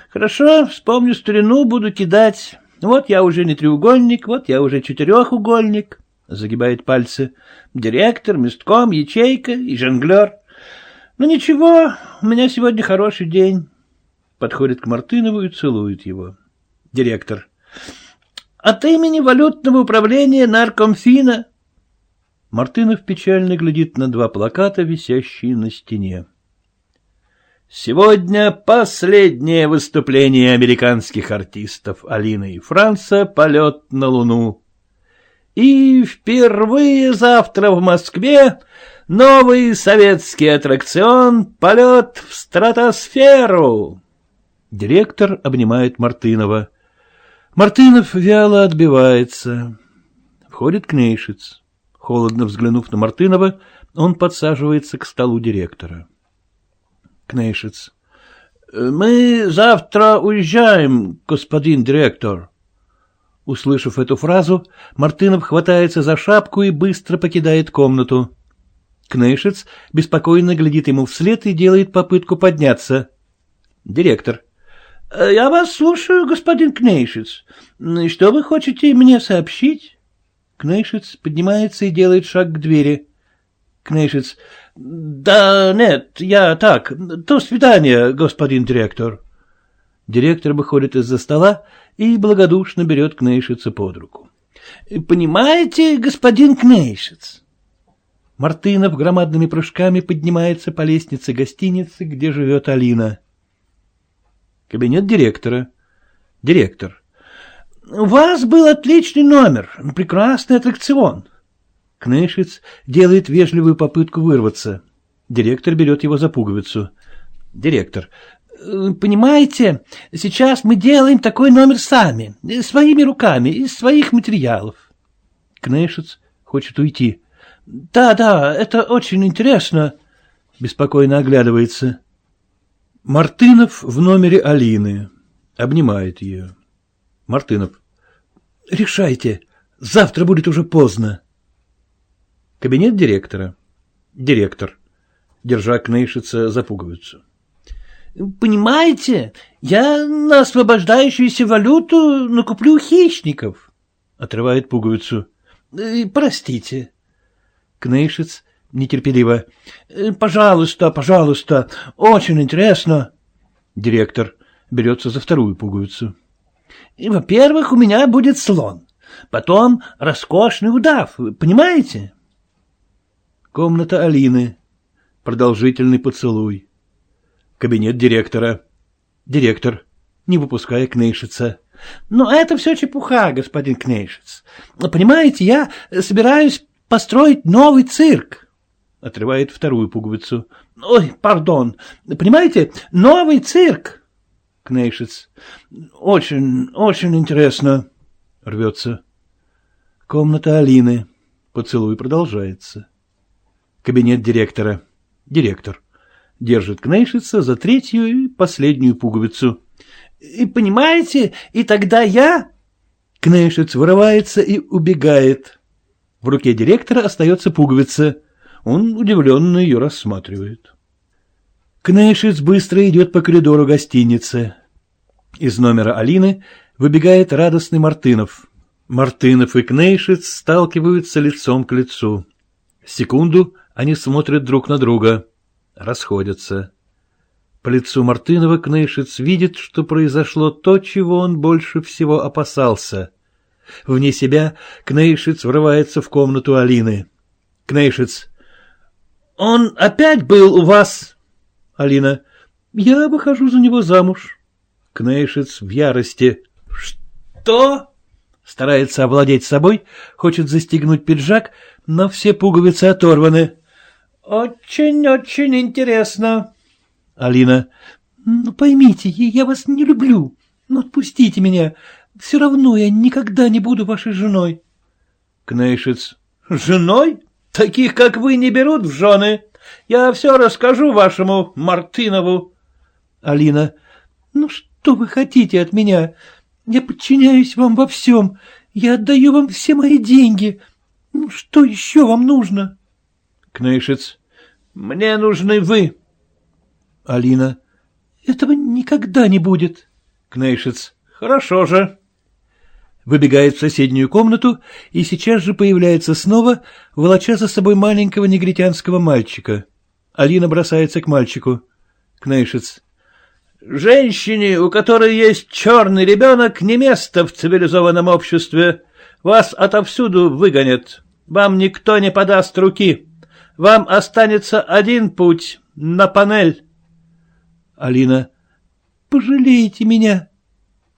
Хорошо, вспомню старину, буду кидать. Вот я уже не треугольник, вот я уже четырехугольник. Загибает пальцы. Директор, местком, ячейка и жонглер. Ну ничего, у меня сегодня хороший день. Подходит к Мартынову и целует его. Директор. От имени валютного управления наркомфина. Мартынов печально глядит на два плаката, висящие на стене. Сегодня последнее выступление американских артистов Алины и Франца «Полет на Луну». И впервые завтра в Москве Новый советский аттракцион «Полет в стратосферу». Директор обнимает Мартынова. Мартынов вяло отбивается. Входит Кнейшиц. Холодно взглянув на Мартынова, Он подсаживается к столу директора. Кнейшиц. Мы завтра уезжаем, господин директор. Услышав эту фразу, Мартынов хватается за шапку и быстро покидает комнату. Кнейшиц беспокойно глядит ему вслед и делает попытку подняться. Директор. — Я вас слушаю, господин Кнейшиц. Что вы хотите мне сообщить? Кнейшиц поднимается и делает шаг к двери. Кнейшиц. — Да нет, я так. До свидания, господин директор. Директор выходит из-за стола и благодушно берет Кнейшица под руку. — Понимаете, господин Кнейшиц? Мартынов громадными прыжками поднимается по лестнице гостиницы, где живет Алина. Кабинет директора. Директор. — У вас был отличный номер, прекрасный аттракцион. Кнейшиц делает вежливую попытку вырваться. Директор берет его за пуговицу. Директор. Понимаете, сейчас мы делаем такой номер сами, своими руками, из своих материалов. Кнейшиц хочет уйти. Да, да, это очень интересно. Беспокойно оглядывается. Мартынов в номере Алины. Обнимает ее. Мартынов. Решайте, завтра будет уже поздно. Кабинет директора. Директор. Держа Кнейшица за пуговицу. Понимаете, я на освобождающуюся валюту накуплю хищников. Отрывает пуговицу. Э, простите. Кнейшиц нетерпеливо. Э, пожалуйста, пожалуйста, очень интересно. Директор берется за вторую пуговицу. Во-первых, у меня будет слон. Потом роскошный удав, понимаете? Комната Алины. Продолжительный поцелуй. Кабинет директора. Директор, не выпуская Кнейшица. Но это все чепуха, господин Кнейшиц. Понимаете, я собираюсь построить новый цирк. Отрывает вторую пуговицу. Ой, пардон. Понимаете, новый цирк. Кнейшиц. Очень, очень интересно. Рвется. Комната Алины. Поцелуй продолжается. Кабинет директора. Директор держит Кнейшица за третью и последнюю пуговицу. — И понимаете, и тогда я... Кнейшиц вырывается и убегает. В руке директора остается пуговица. Он удивленно ее рассматривает. Кнейшиц быстро идет по коридору гостиницы. Из номера Алины выбегает радостный Мартынов. Мартынов и Кнейшиц сталкиваются лицом к лицу. Секунду они смотрят друг на друга расходятся. По лицу Мартынова Кнейшиц видит, что произошло то, чего он больше всего опасался. Вне себя Кнейшиц врывается в комнату Алины. Кнейшиц. «Он опять был у вас?» Алина. «Я выхожу за него замуж». Кнейшиц в ярости. «Что?» Старается овладеть собой, хочет застегнуть пиджак, но все пуговицы оторваны. Очень-очень интересно. Алина. Ну, поймите, я вас не люблю. Ну, отпустите меня. Все равно я никогда не буду вашей женой. Кнейшиц. Женой? Таких, как вы, не берут в жены. Я все расскажу вашему Мартынову. Алина. Ну, что вы хотите от меня? Я подчиняюсь вам во всем. Я отдаю вам все мои деньги. Ну, что еще вам нужно? Кнейшиц. Мне нужны вы. Алина. Этого никогда не будет. Кнейшиц. Хорошо же. Выбегает в соседнюю комнату и сейчас же появляется снова, волоча за собой маленького негритянского мальчика. Алина бросается к мальчику. Кнейшиц. Женщине, у которой есть черный ребенок, не место в цивилизованном обществе. Вас отовсюду выгонят. Вам никто не подаст руки. Вам останется один путь — на панель. Алина. Пожалейте меня.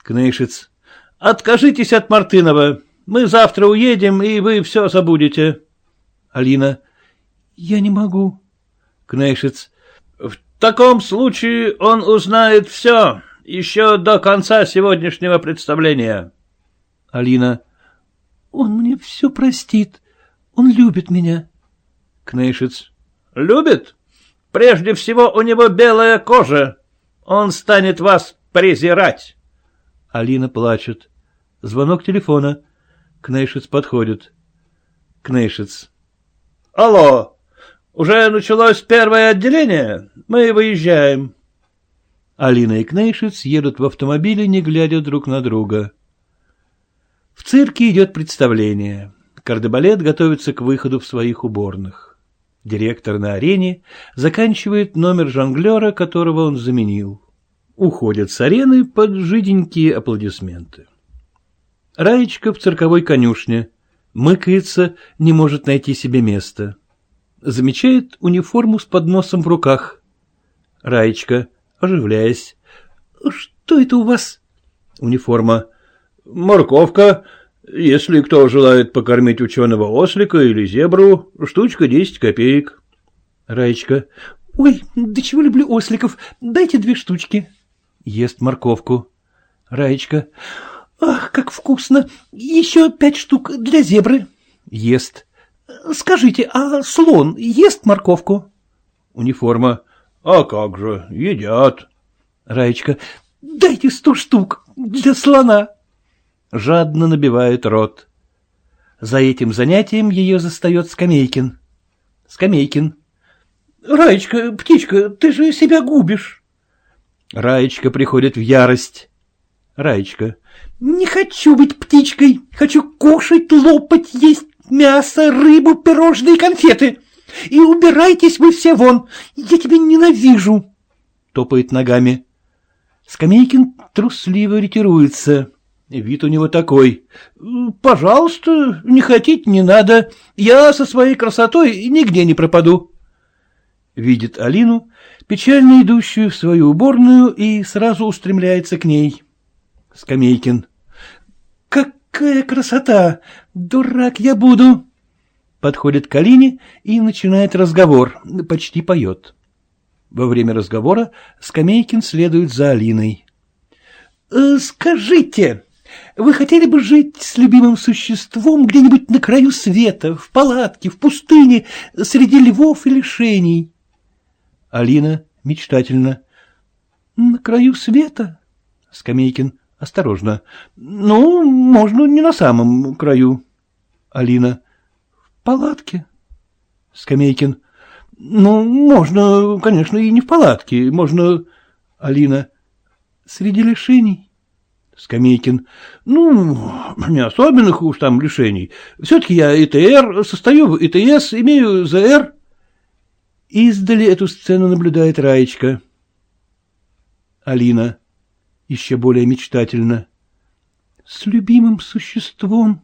Кнейшиц. Откажитесь от Мартынова. Мы завтра уедем, и вы все забудете. Алина. Я не могу. Кнейшиц. В таком случае он узнает все, еще до конца сегодняшнего представления. Алина. Он мне все простит. Он любит меня. Кнейшиц. Любит? Прежде всего у него белая кожа. Он станет вас презирать. Алина плачет. Звонок телефона. Кнейшиц подходит. Кнейшиц. Алло, уже началось первое отделение? Мы выезжаем. Алина и Кнейшиц едут в автомобиле, не глядя друг на друга. В цирке идет представление. Кардебалет готовится к выходу в своих уборных. Директор на арене заканчивает номер жонглера, которого он заменил. Уходят с арены под жиденькие аплодисменты. Раечка в цирковой конюшне. Мыкается, не может найти себе места. Замечает униформу с подносом в руках. Раечка, оживляясь. — Что это у вас? Униформа. — Морковка. Если кто желает покормить ученого ослика или зебру, штучка десять копеек. Раечка. — Ой, да чего люблю осликов. Дайте две штучки. Ест морковку. Раечка. Ах, как вкусно! Еще пять штук для зебры. Ест. Скажите, а слон ест морковку? Униформа. А как же, едят. Раечка. Дайте сто штук для слона. Жадно набивает рот. За этим занятием ее застает Скамейкин. Скамейкин. Раечка, птичка, ты же себя губишь. Раечка приходит в ярость. Раечка. Не хочу быть птичкой. Хочу кушать, лопать, есть мясо, рыбу, пирожные, конфеты. И убирайтесь вы все вон. Я тебя ненавижу. Топает ногами. Скамейкин трусливо ретируется. Вид у него такой. «Пожалуйста, не хотите, не надо. Я со своей красотой нигде не пропаду». Видит Алину, печально идущую в свою уборную, и сразу устремляется к ней. Скамейкин. «Какая красота! Дурак я буду!» Подходит к Алине и начинает разговор, почти поет. Во время разговора Скамейкин следует за Алиной. «Э, «Скажите, вы хотели бы жить с любимым существом где-нибудь на краю света, в палатке, в пустыне, среди львов и лишений?» Алина мечтательно. «На краю света?» Скамейкин. Осторожно. Ну, можно не на самом краю. Алина. В палатке. Скамейкин. Ну, можно, конечно, и не в палатке. Можно... Алина. Среди лишений. Скамейкин. Ну, не особенных уж там лишений. Все-таки я ИТР, состою в ИТС, имею ЗР. Издали эту сцену наблюдает Раечка. Алина еще более мечтательно. «С любимым существом».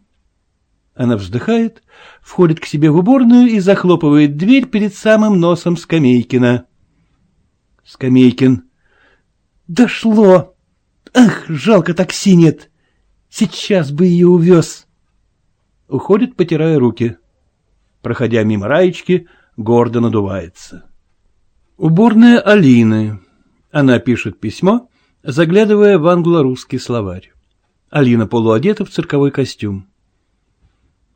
Она вздыхает, входит к себе в уборную и захлопывает дверь перед самым носом Скамейкина. Скамейкин. «Дошло! Ах, жалко такси нет! Сейчас бы ее увез!» Уходит, потирая руки. Проходя мимо Раечки, гордо надувается. Уборная Алины. Она пишет письмо заглядывая в англо-русский словарь. Алина полуодета в цирковой костюм.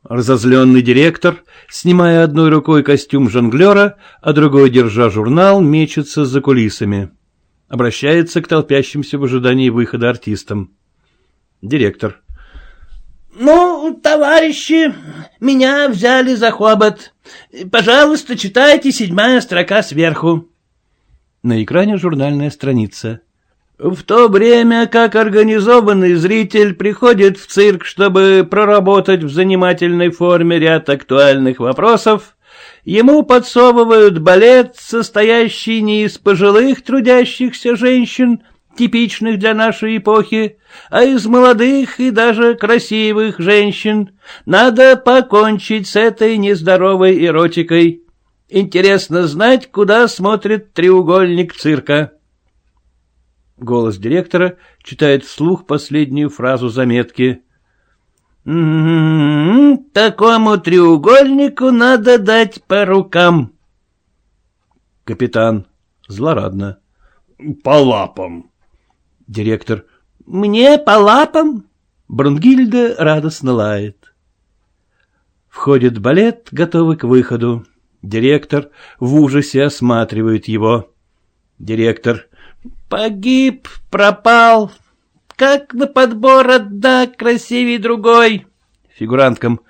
Разозленный директор, снимая одной рукой костюм жонглера, а другой, держа журнал, мечется за кулисами. Обращается к толпящимся в ожидании выхода артистам. Директор. — Ну, товарищи, меня взяли за хобот. Пожалуйста, читайте седьмая строка сверху. На экране журнальная страница. В то время как организованный зритель приходит в цирк, чтобы проработать в занимательной форме ряд актуальных вопросов, ему подсовывают балет, состоящий не из пожилых трудящихся женщин, типичных для нашей эпохи, а из молодых и даже красивых женщин. Надо покончить с этой нездоровой эротикой. Интересно знать, куда смотрит треугольник цирка. Голос директора читает вслух последнюю фразу заметки. «М-м-м, «Такому треугольнику надо дать по рукам». Капитан злорадно. «По лапам». Директор. «Мне по лапам?» Брунгильда радостно лает. Входит балет, готовый к выходу. Директор в ужасе осматривает его. Директор. Погиб, пропал. Как на подбор одна красивее другой. Фигуранткам.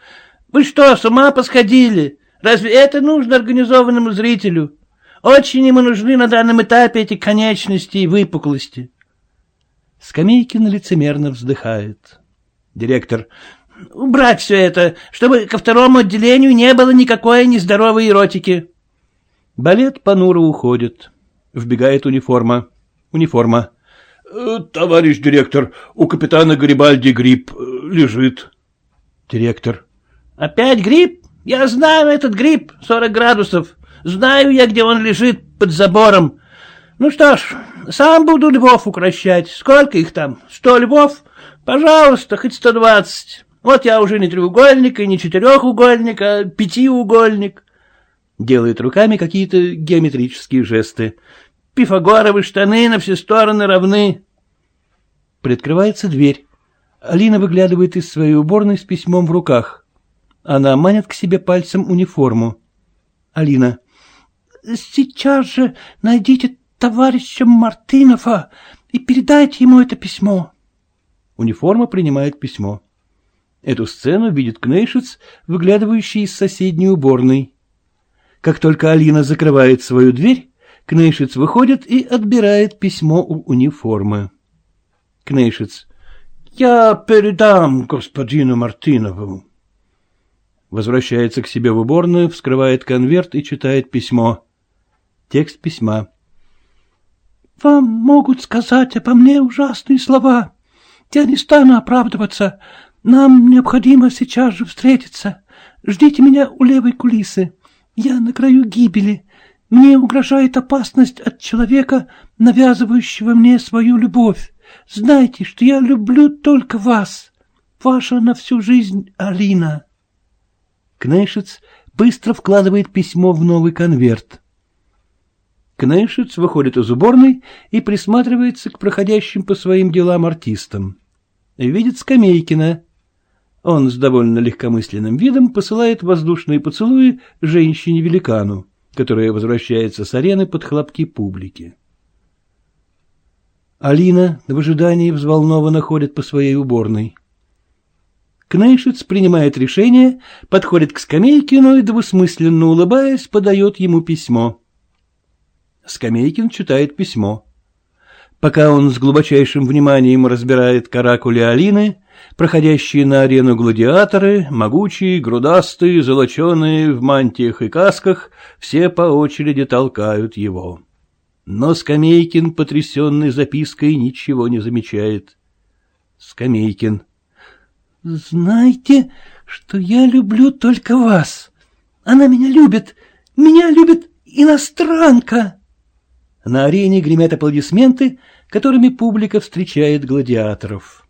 Вы что, с ума посходили? Разве это нужно организованному зрителю? Очень ему нужны на данном этапе эти конечности и выпуклости. Скамейкин лицемерно вздыхает. Директор. Убрать все это, чтобы ко второму отделению не было никакой нездоровой эротики. Балет понуро уходит. Вбегает униформа. Униформа. «Э, — Товарищ директор, у капитана Гарибальди грипп э, лежит. Директор. — Опять грипп? Я знаю этот грипп, 40 градусов. Знаю я, где он лежит под забором. Ну что ж, сам буду львов укращать. Сколько их там? Сто львов? Пожалуйста, хоть сто двадцать. Вот я уже не треугольник и не четырехугольник, а пятиугольник. Делает руками какие-то геометрические жесты. Пифагоровы штаны на все стороны равны. Приоткрывается дверь. Алина выглядывает из своей уборной с письмом в руках. Она манит к себе пальцем униформу. Алина. — Сейчас же найдите товарища Мартынова и передайте ему это письмо. Униформа принимает письмо. Эту сцену видит Кнейшиц, выглядывающий из соседней уборной. Как только Алина закрывает свою дверь, Кнейшиц выходит и отбирает письмо у униформы. Кнейшиц. Я передам господину Мартынову. Возвращается к себе в уборную, вскрывает конверт и читает письмо. Текст письма. «Вам могут сказать обо мне ужасные слова. Я не стану оправдываться. Нам необходимо сейчас же встретиться. Ждите меня у левой кулисы. Я на краю гибели. Мне угрожает опасность от человека, навязывающего мне свою любовь. Знайте, что я люблю только вас. Ваша на всю жизнь Алина. Кнейшиц быстро вкладывает письмо в новый конверт. Кнейшиц выходит из уборной и присматривается к проходящим по своим делам артистам. Видит Скамейкина. Он с довольно легкомысленным видом посылает воздушные поцелуи женщине-великану которая возвращается с арены под хлопки публики. Алина в ожидании взволнованно ходит по своей уборной. Кнейшиц принимает решение, подходит к Скамейкину и, двусмысленно улыбаясь, подает ему письмо. Скамейкин читает письмо. Пока он с глубочайшим вниманием разбирает каракули Алины, проходящие на арену гладиаторы, могучие, грудастые, золоченые, в мантиях и касках, все по очереди толкают его. Но Скамейкин, потрясенный запиской, ничего не замечает. Скамейкин. — Знаете, что я люблю только вас. Она меня любит. Меня любит иностранка. На арене гремят аплодисменты, которыми публика встречает гладиаторов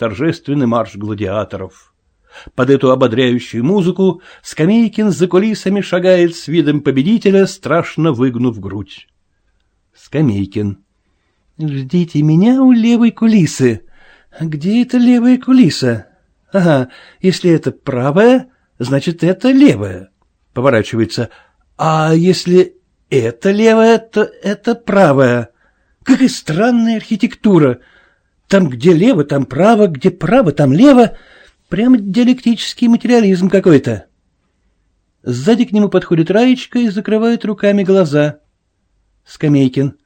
торжественный марш гладиаторов. Под эту ободряющую музыку Скамейкин за кулисами шагает с видом победителя, страшно выгнув грудь. Скамейкин. «Ждите меня у левой кулисы. Где это левая кулиса? Ага, если это правая, значит, это левая». Поворачивается. «А если это левая, то это правая. Какая странная архитектура!» Там, где лево, там право, где право, там лево. Прямо диалектический материализм какой-то. Сзади к нему подходит Раечка и закрывает руками глаза. Скамейкин.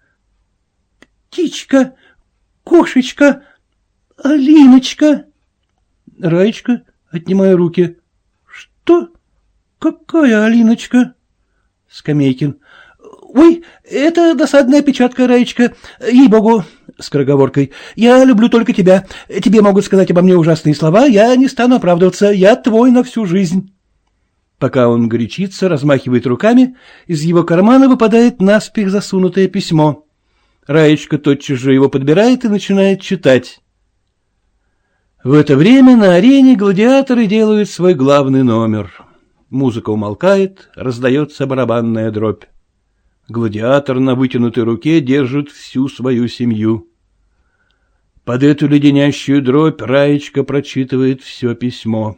«Птичка! Кошечка! Алиночка!» Раечка, отнимая руки. «Что? Какая Алиночка?» Скамейкин. «Ой, это досадная печатка, Раечка, ей-богу, — скороговоркой. — Я люблю только тебя. Тебе могут сказать обо мне ужасные слова, я не стану оправдываться, я твой на всю жизнь. Пока он горячится, размахивает руками, из его кармана выпадает наспех засунутое письмо. Раечка тотчас же его подбирает и начинает читать. В это время на арене гладиаторы делают свой главный номер. Музыка умолкает, раздается барабанная дробь. Гладиатор на вытянутой руке держит всю свою семью. Под эту леденящую дробь Раечка прочитывает все письмо.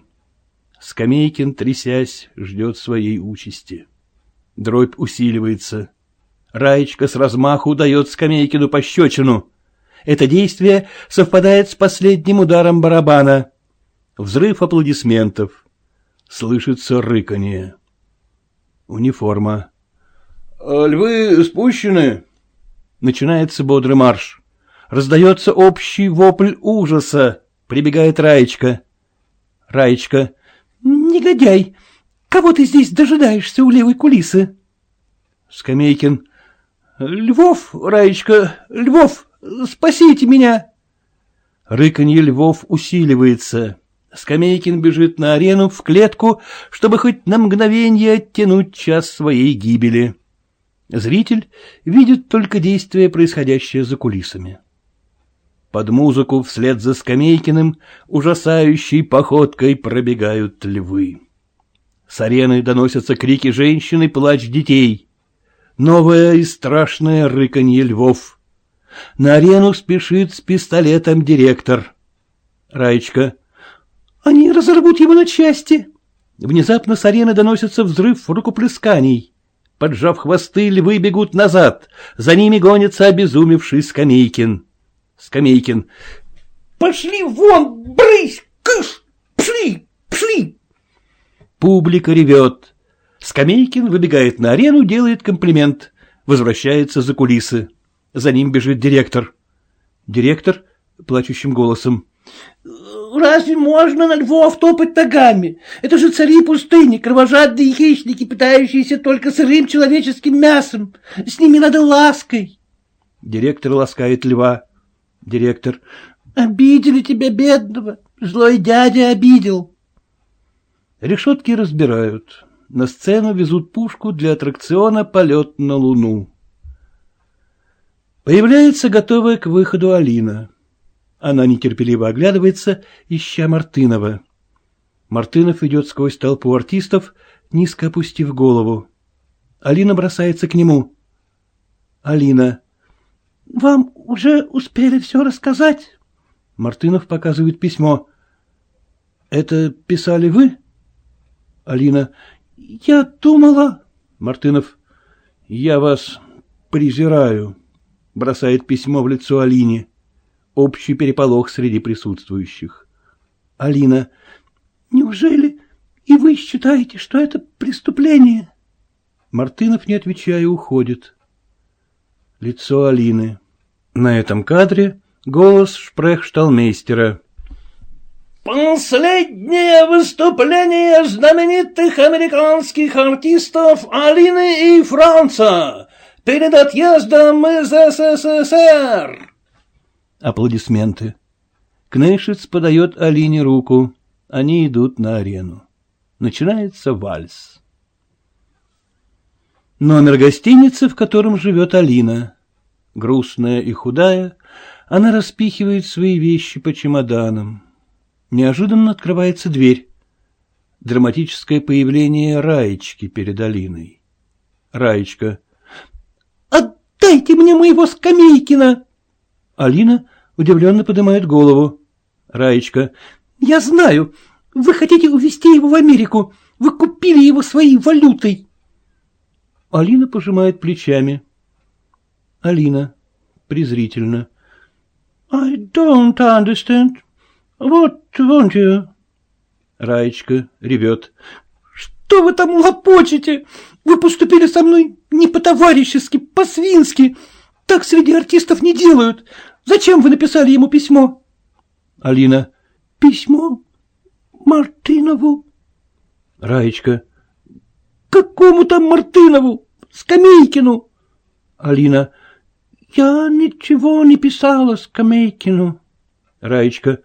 Скамейкин, трясясь, ждет своей участи. Дробь усиливается. Раечка с размаху дает Скамейкину пощечину. Это действие совпадает с последним ударом барабана. Взрыв аплодисментов. Слышится рыканье. Униформа. «А — Львы спущены? Начинается бодрый марш. Раздается общий вопль ужаса. Прибегает Раечка. Раечка. — Негодяй! Кого ты здесь дожидаешься у левой кулисы? Скамейкин. — Львов, Раечка, Львов, спасите меня! Рыканье львов усиливается. Скамейкин бежит на арену в клетку, чтобы хоть на мгновение оттянуть час своей гибели. Зритель видит только действие, происходящее за кулисами. Под музыку вслед за Скамейкиным ужасающей походкой пробегают львы. С арены доносятся крики женщин и плач детей. Новое и страшное рыканье львов. На арену спешит с пистолетом директор. Раечка. Они разорвут его на части. Внезапно с арены доносится взрыв рукоплесканий. Поджав хвосты, львы бегут назад. За ними гонится обезумевший Скамейкин. Скамейкин. «Пошли вон, брысь, кыш! Пшли, пшли!» Публика ревет. Скамейкин выбегает на арену, делает комплимент. Возвращается за кулисы. За ним бежит директор. Директор плачущим голосом. Разве можно на львов топать ногами? Это же цари пустыни, кровожадные хищники, питающиеся только сырым человеческим мясом. С ними надо лаской. Директор ласкает льва. Директор. Обидели тебя, бедного. Злой дядя обидел. Решетки разбирают. На сцену везут пушку для аттракциона «Полет на Луну». Появляется готовая к выходу Алина. Она нетерпеливо оглядывается, ища Мартынова. Мартынов идет сквозь толпу артистов, низко опустив голову. Алина бросается к нему. Алина. — Вам уже успели все рассказать? Мартынов показывает письмо. — Это писали вы? Алина. — Я думала... Мартынов. — Я вас презираю. Бросает письмо в лицо Алине. Общий переполох среди присутствующих. Алина. Неужели и вы считаете, что это преступление? Мартынов, не отвечая, уходит. Лицо Алины. На этом кадре голос шпрехшталмейстера. Последнее выступление знаменитых американских артистов Алины и Франца перед отъездом из СССР. Аплодисменты. Кнейшиц подает Алине руку. Они идут на арену. Начинается вальс. Номер гостиницы, в котором живет Алина. Грустная и худая, она распихивает свои вещи по чемоданам. Неожиданно открывается дверь. Драматическое появление Раечки перед Алиной. Раечка. «Отдайте мне моего Скамейкина!» Алина удивленно поднимает голову. Раечка. Я знаю. Вы хотите увезти его в Америку. Вы купили его своей валютой. Алина пожимает плечами. Алина презрительно. I don't understand. What want you? Раечка ревет. Что вы там лопочете? Вы поступили со мной не по-товарищески, по-свински. Так среди артистов не делают. Зачем вы написали ему письмо? Алина. Письмо? Мартынову? Раечка. Какому там Мартынову? Скамейкину? Алина. Я ничего не писала Скамейкину. Раечка.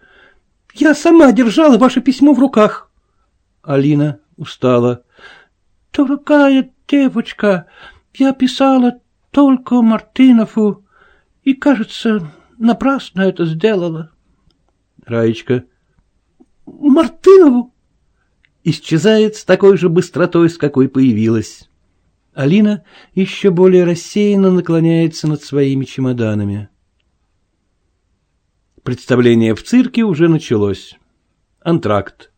Я сама держала ваше письмо в руках. Алина устала. Дорогая девочка, я писала только Мартынову, и, кажется, напрасно это сделала. Раечка. Мартынову? Исчезает с такой же быстротой, с какой появилась. Алина еще более рассеянно наклоняется над своими чемоданами. Представление в цирке уже началось. Антракт.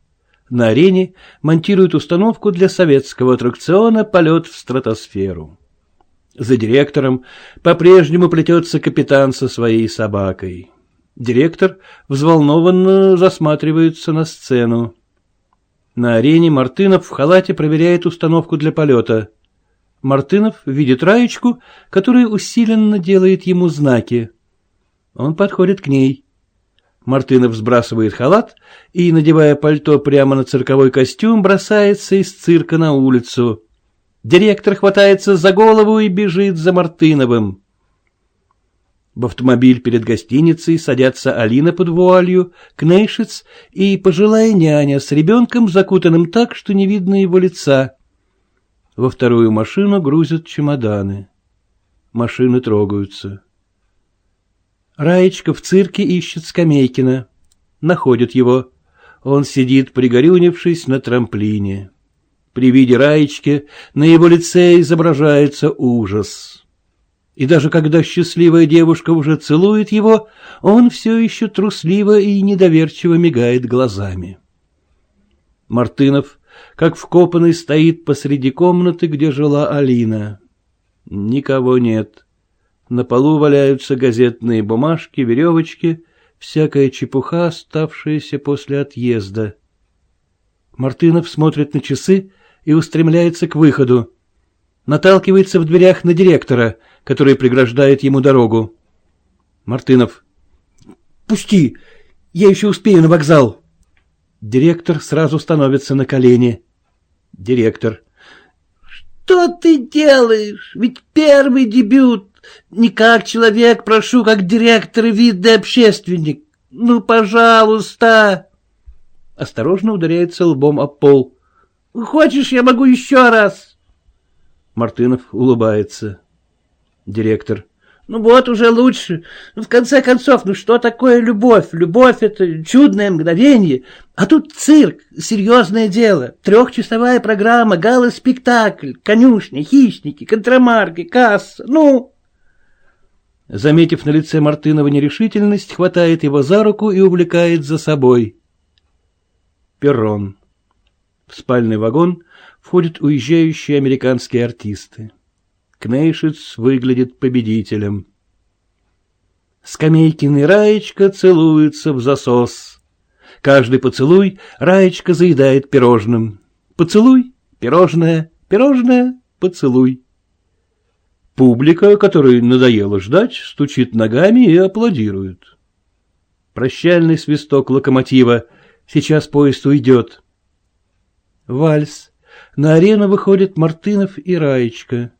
На арене монтируют установку для советского аттракциона «Полет в стратосферу». За директором по-прежнему плетется капитан со своей собакой. Директор взволнованно засматривается на сцену. На арене Мартынов в халате проверяет установку для полета. Мартынов видит Раечку, которая усиленно делает ему знаки. Он подходит к ней. Мартынов сбрасывает халат и, надевая пальто прямо на цирковой костюм, бросается из цирка на улицу. Директор хватается за голову и бежит за Мартыновым. В автомобиль перед гостиницей садятся Алина под вуалью, Кнейшиц и пожилая няня с ребенком, закутанным так, что не видно его лица. Во вторую машину грузят чемоданы. Машины трогаются. Раечка в цирке ищет Скамейкина. Находит его. Он сидит, пригорюнившись на трамплине. При виде Раечки на его лице изображается ужас. И даже когда счастливая девушка уже целует его, он все еще трусливо и недоверчиво мигает глазами. Мартынов, как вкопанный, стоит посреди комнаты, где жила Алина. Никого нет. На полу валяются газетные бумажки, веревочки, всякая чепуха, оставшаяся после отъезда. Мартынов смотрит на часы и устремляется к выходу. Наталкивается в дверях на директора, который преграждает ему дорогу. Мартынов. «Пусти! Я еще успею на вокзал!» Директор сразу становится на колени. Директор. «Что ты делаешь? Ведь первый дебют. Не как человек, прошу, как директор и видный общественник. Ну, пожалуйста!» Осторожно ударяется лбом об пол. Хочешь, я могу еще раз? Мартынов улыбается. Директор. Ну вот уже лучше. Ну, в конце концов, ну что такое любовь? Любовь — это чудное мгновение. А тут цирк, серьезное дело. Трехчасовая программа, гала-спектакль, конюшня, хищники, контрамарки, касса. Ну... Заметив на лице Мартынова нерешительность, хватает его за руку и увлекает за собой. Перрон. В спальный вагон входят уезжающие американские артисты. Кнейшиц выглядит победителем. Скамейкин и Раечка целуются в засос. Каждый поцелуй Раечка заедает пирожным. Поцелуй, пирожное, пирожное, поцелуй. Публика, которой надоело ждать, стучит ногами и аплодирует. Прощальный свисток локомотива. Сейчас поезд уйдет. Вальс. На арену выходят Мартынов и Раечка.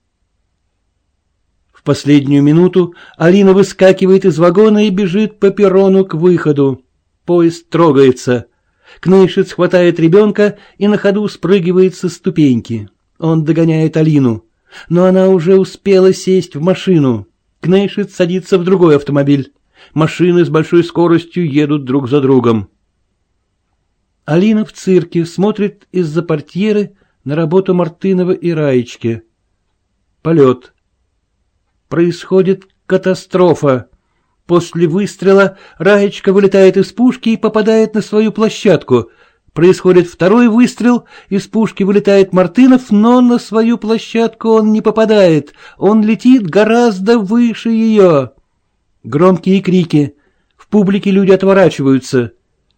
В последнюю минуту Алина выскакивает из вагона и бежит по перрону к выходу. Поезд трогается. Кнейшиц хватает ребенка и на ходу спрыгивает со ступеньки. Он догоняет Алину. Но она уже успела сесть в машину. Кнейшиц садится в другой автомобиль. Машины с большой скоростью едут друг за другом. Алина в цирке смотрит из-за портьеры на работу Мартынова и Раечки. Полет. Происходит катастрофа. После выстрела Раечка вылетает из пушки и попадает на свою площадку. Происходит второй выстрел, из пушки вылетает Мартынов, но на свою площадку он не попадает, он летит гораздо выше ее. Громкие крики. В публике люди отворачиваются.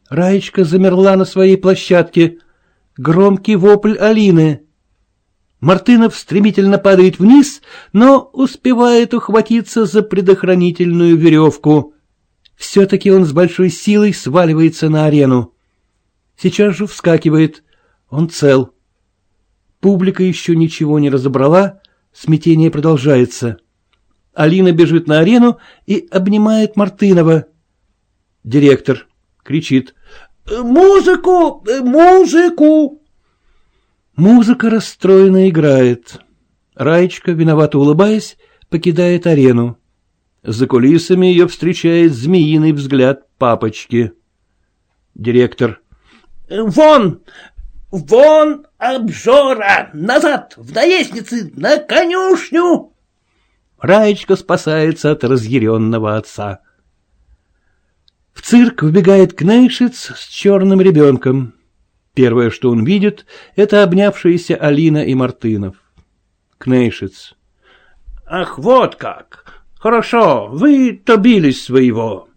Раечка замерла на своей площадке. Громкий вопль Алины. Мартынов стремительно падает вниз, но успевает ухватиться за предохранительную веревку. Все-таки он с большой силой сваливается на арену. Сейчас же вскакивает. Он цел. Публика еще ничего не разобрала, смятение продолжается. Алина бежит на арену и обнимает Мартынова. Директор кричит «Музыку! Музыку!» Музыка расстроенно играет. Раечка, виновато улыбаясь, покидает арену. За кулисами ее встречает змеиный взгляд папочки. Директор. «Вон! Вон, обжора! Назад, в наездницы, на конюшню!» Раечка спасается от разъяренного отца. В цирк вбегает Кнейшиц с черным ребенком. Первое, что он видит, это обнявшиеся Алина и Мартынов. Кнейшиц. Ах, вот как! Хорошо, вы добились своего.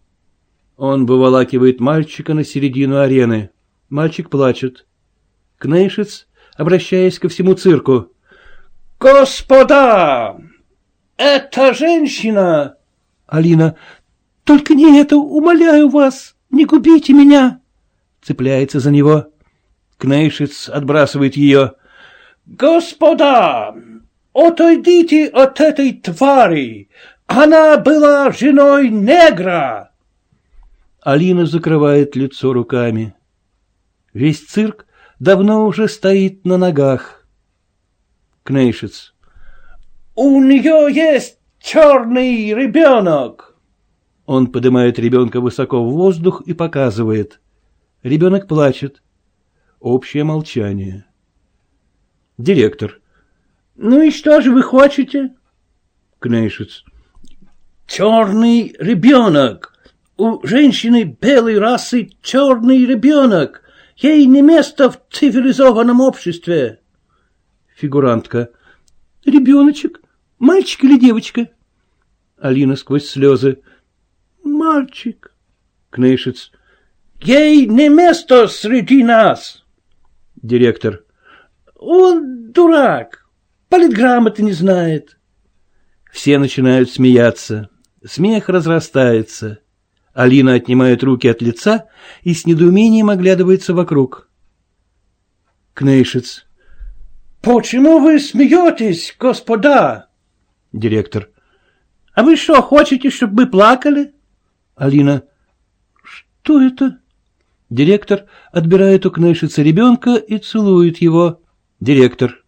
Он выволакивает мальчика на середину арены. Мальчик плачет. Кнейшиц, обращаясь ко всему цирку. «Господа! Это женщина!» Алина. «Только не это, умоляю вас, не губите меня!» Цепляется за него. Кнейшиц отбрасывает ее. «Господа, отойдите от этой твари! Она была женой негра!» Алина закрывает лицо руками. Весь цирк давно уже стоит на ногах. Кнейшиц. «У нее есть черный ребенок!» Он поднимает ребенка высоко в воздух и показывает. Ребенок плачет. Общее молчание. Директор. «Ну и что же вы хотите?» Кнейшиц. «Черный ребенок! У женщины белой расы черный ребенок! Ей не место в цивилизованном обществе!» Фигурантка. «Ребеночек? Мальчик или девочка?» Алина сквозь слезы. «Мальчик». Кнейшиц. «Ей не место среди нас!» Директор. «Он дурак, политграмоты не знает». Все начинают смеяться. Смех разрастается. Алина отнимает руки от лица и с недоумением оглядывается вокруг. Кнейшиц. «Почему вы смеетесь, господа?» Директор. «А вы что, хотите, чтобы мы плакали?» Алина. «Что это?» Директор отбирает у Кнейшица ребенка и целует его. Директор.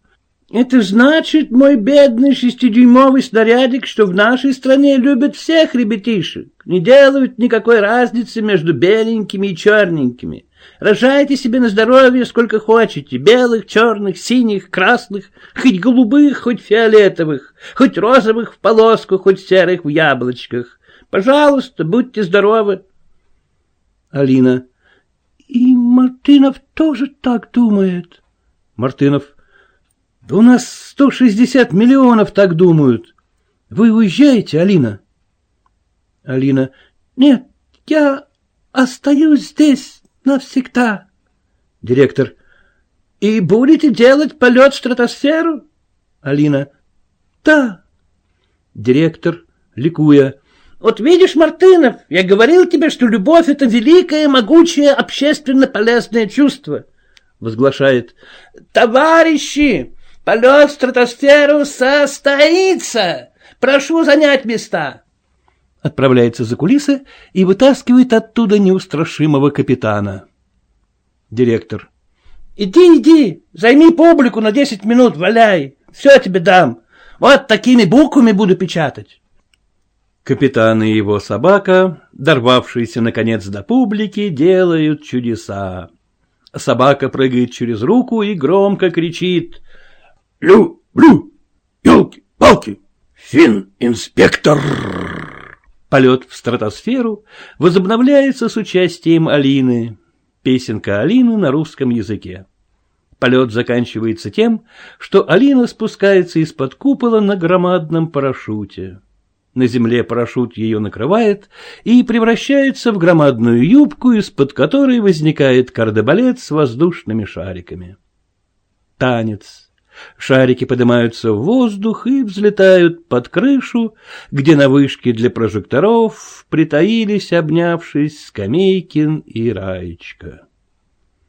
Это значит, мой бедный шестидюймовый снарядик, что в нашей стране любят всех ребятишек, не делают никакой разницы между беленькими и черненькими. Рожайте себе на здоровье сколько хотите, белых, черных, синих, красных, хоть голубых, хоть фиолетовых, хоть розовых в полоску, хоть серых в яблочках. Пожалуйста, будьте здоровы. Алина. И Мартынов тоже так думает. Мартынов. Да у нас 160 миллионов так думают. Вы уезжаете, Алина? Алина. Нет, я остаюсь здесь навсегда. Директор. И будете делать полет в стратосферу? Алина. Да. Директор, ликуя. Вот видишь, Мартынов, я говорил тебе, что любовь — это великое, могучее, общественно полезное чувство. Возглашает. Товарищи, Полет в стратосферу состоится! Прошу занять места!» Отправляется за кулисы и вытаскивает оттуда неустрашимого капитана. Директор. «Иди, иди, займи публику на десять минут, валяй, все тебе дам. Вот такими буквами буду печатать». Капитан и его собака, дорвавшиеся наконец до публики, делают чудеса. Собака прыгает через руку и громко кричит Люблю, елки-палки, фин-инспектор. Полет в стратосферу возобновляется с участием Алины. Песенка Алины на русском языке. Полет заканчивается тем, что Алина спускается из-под купола на громадном парашюте. На земле парашют ее накрывает и превращается в громадную юбку, из-под которой возникает кардебалет с воздушными шариками. Танец. Шарики поднимаются в воздух и взлетают под крышу, где на вышке для прожекторов притаились, обнявшись, Скамейкин и Раечка.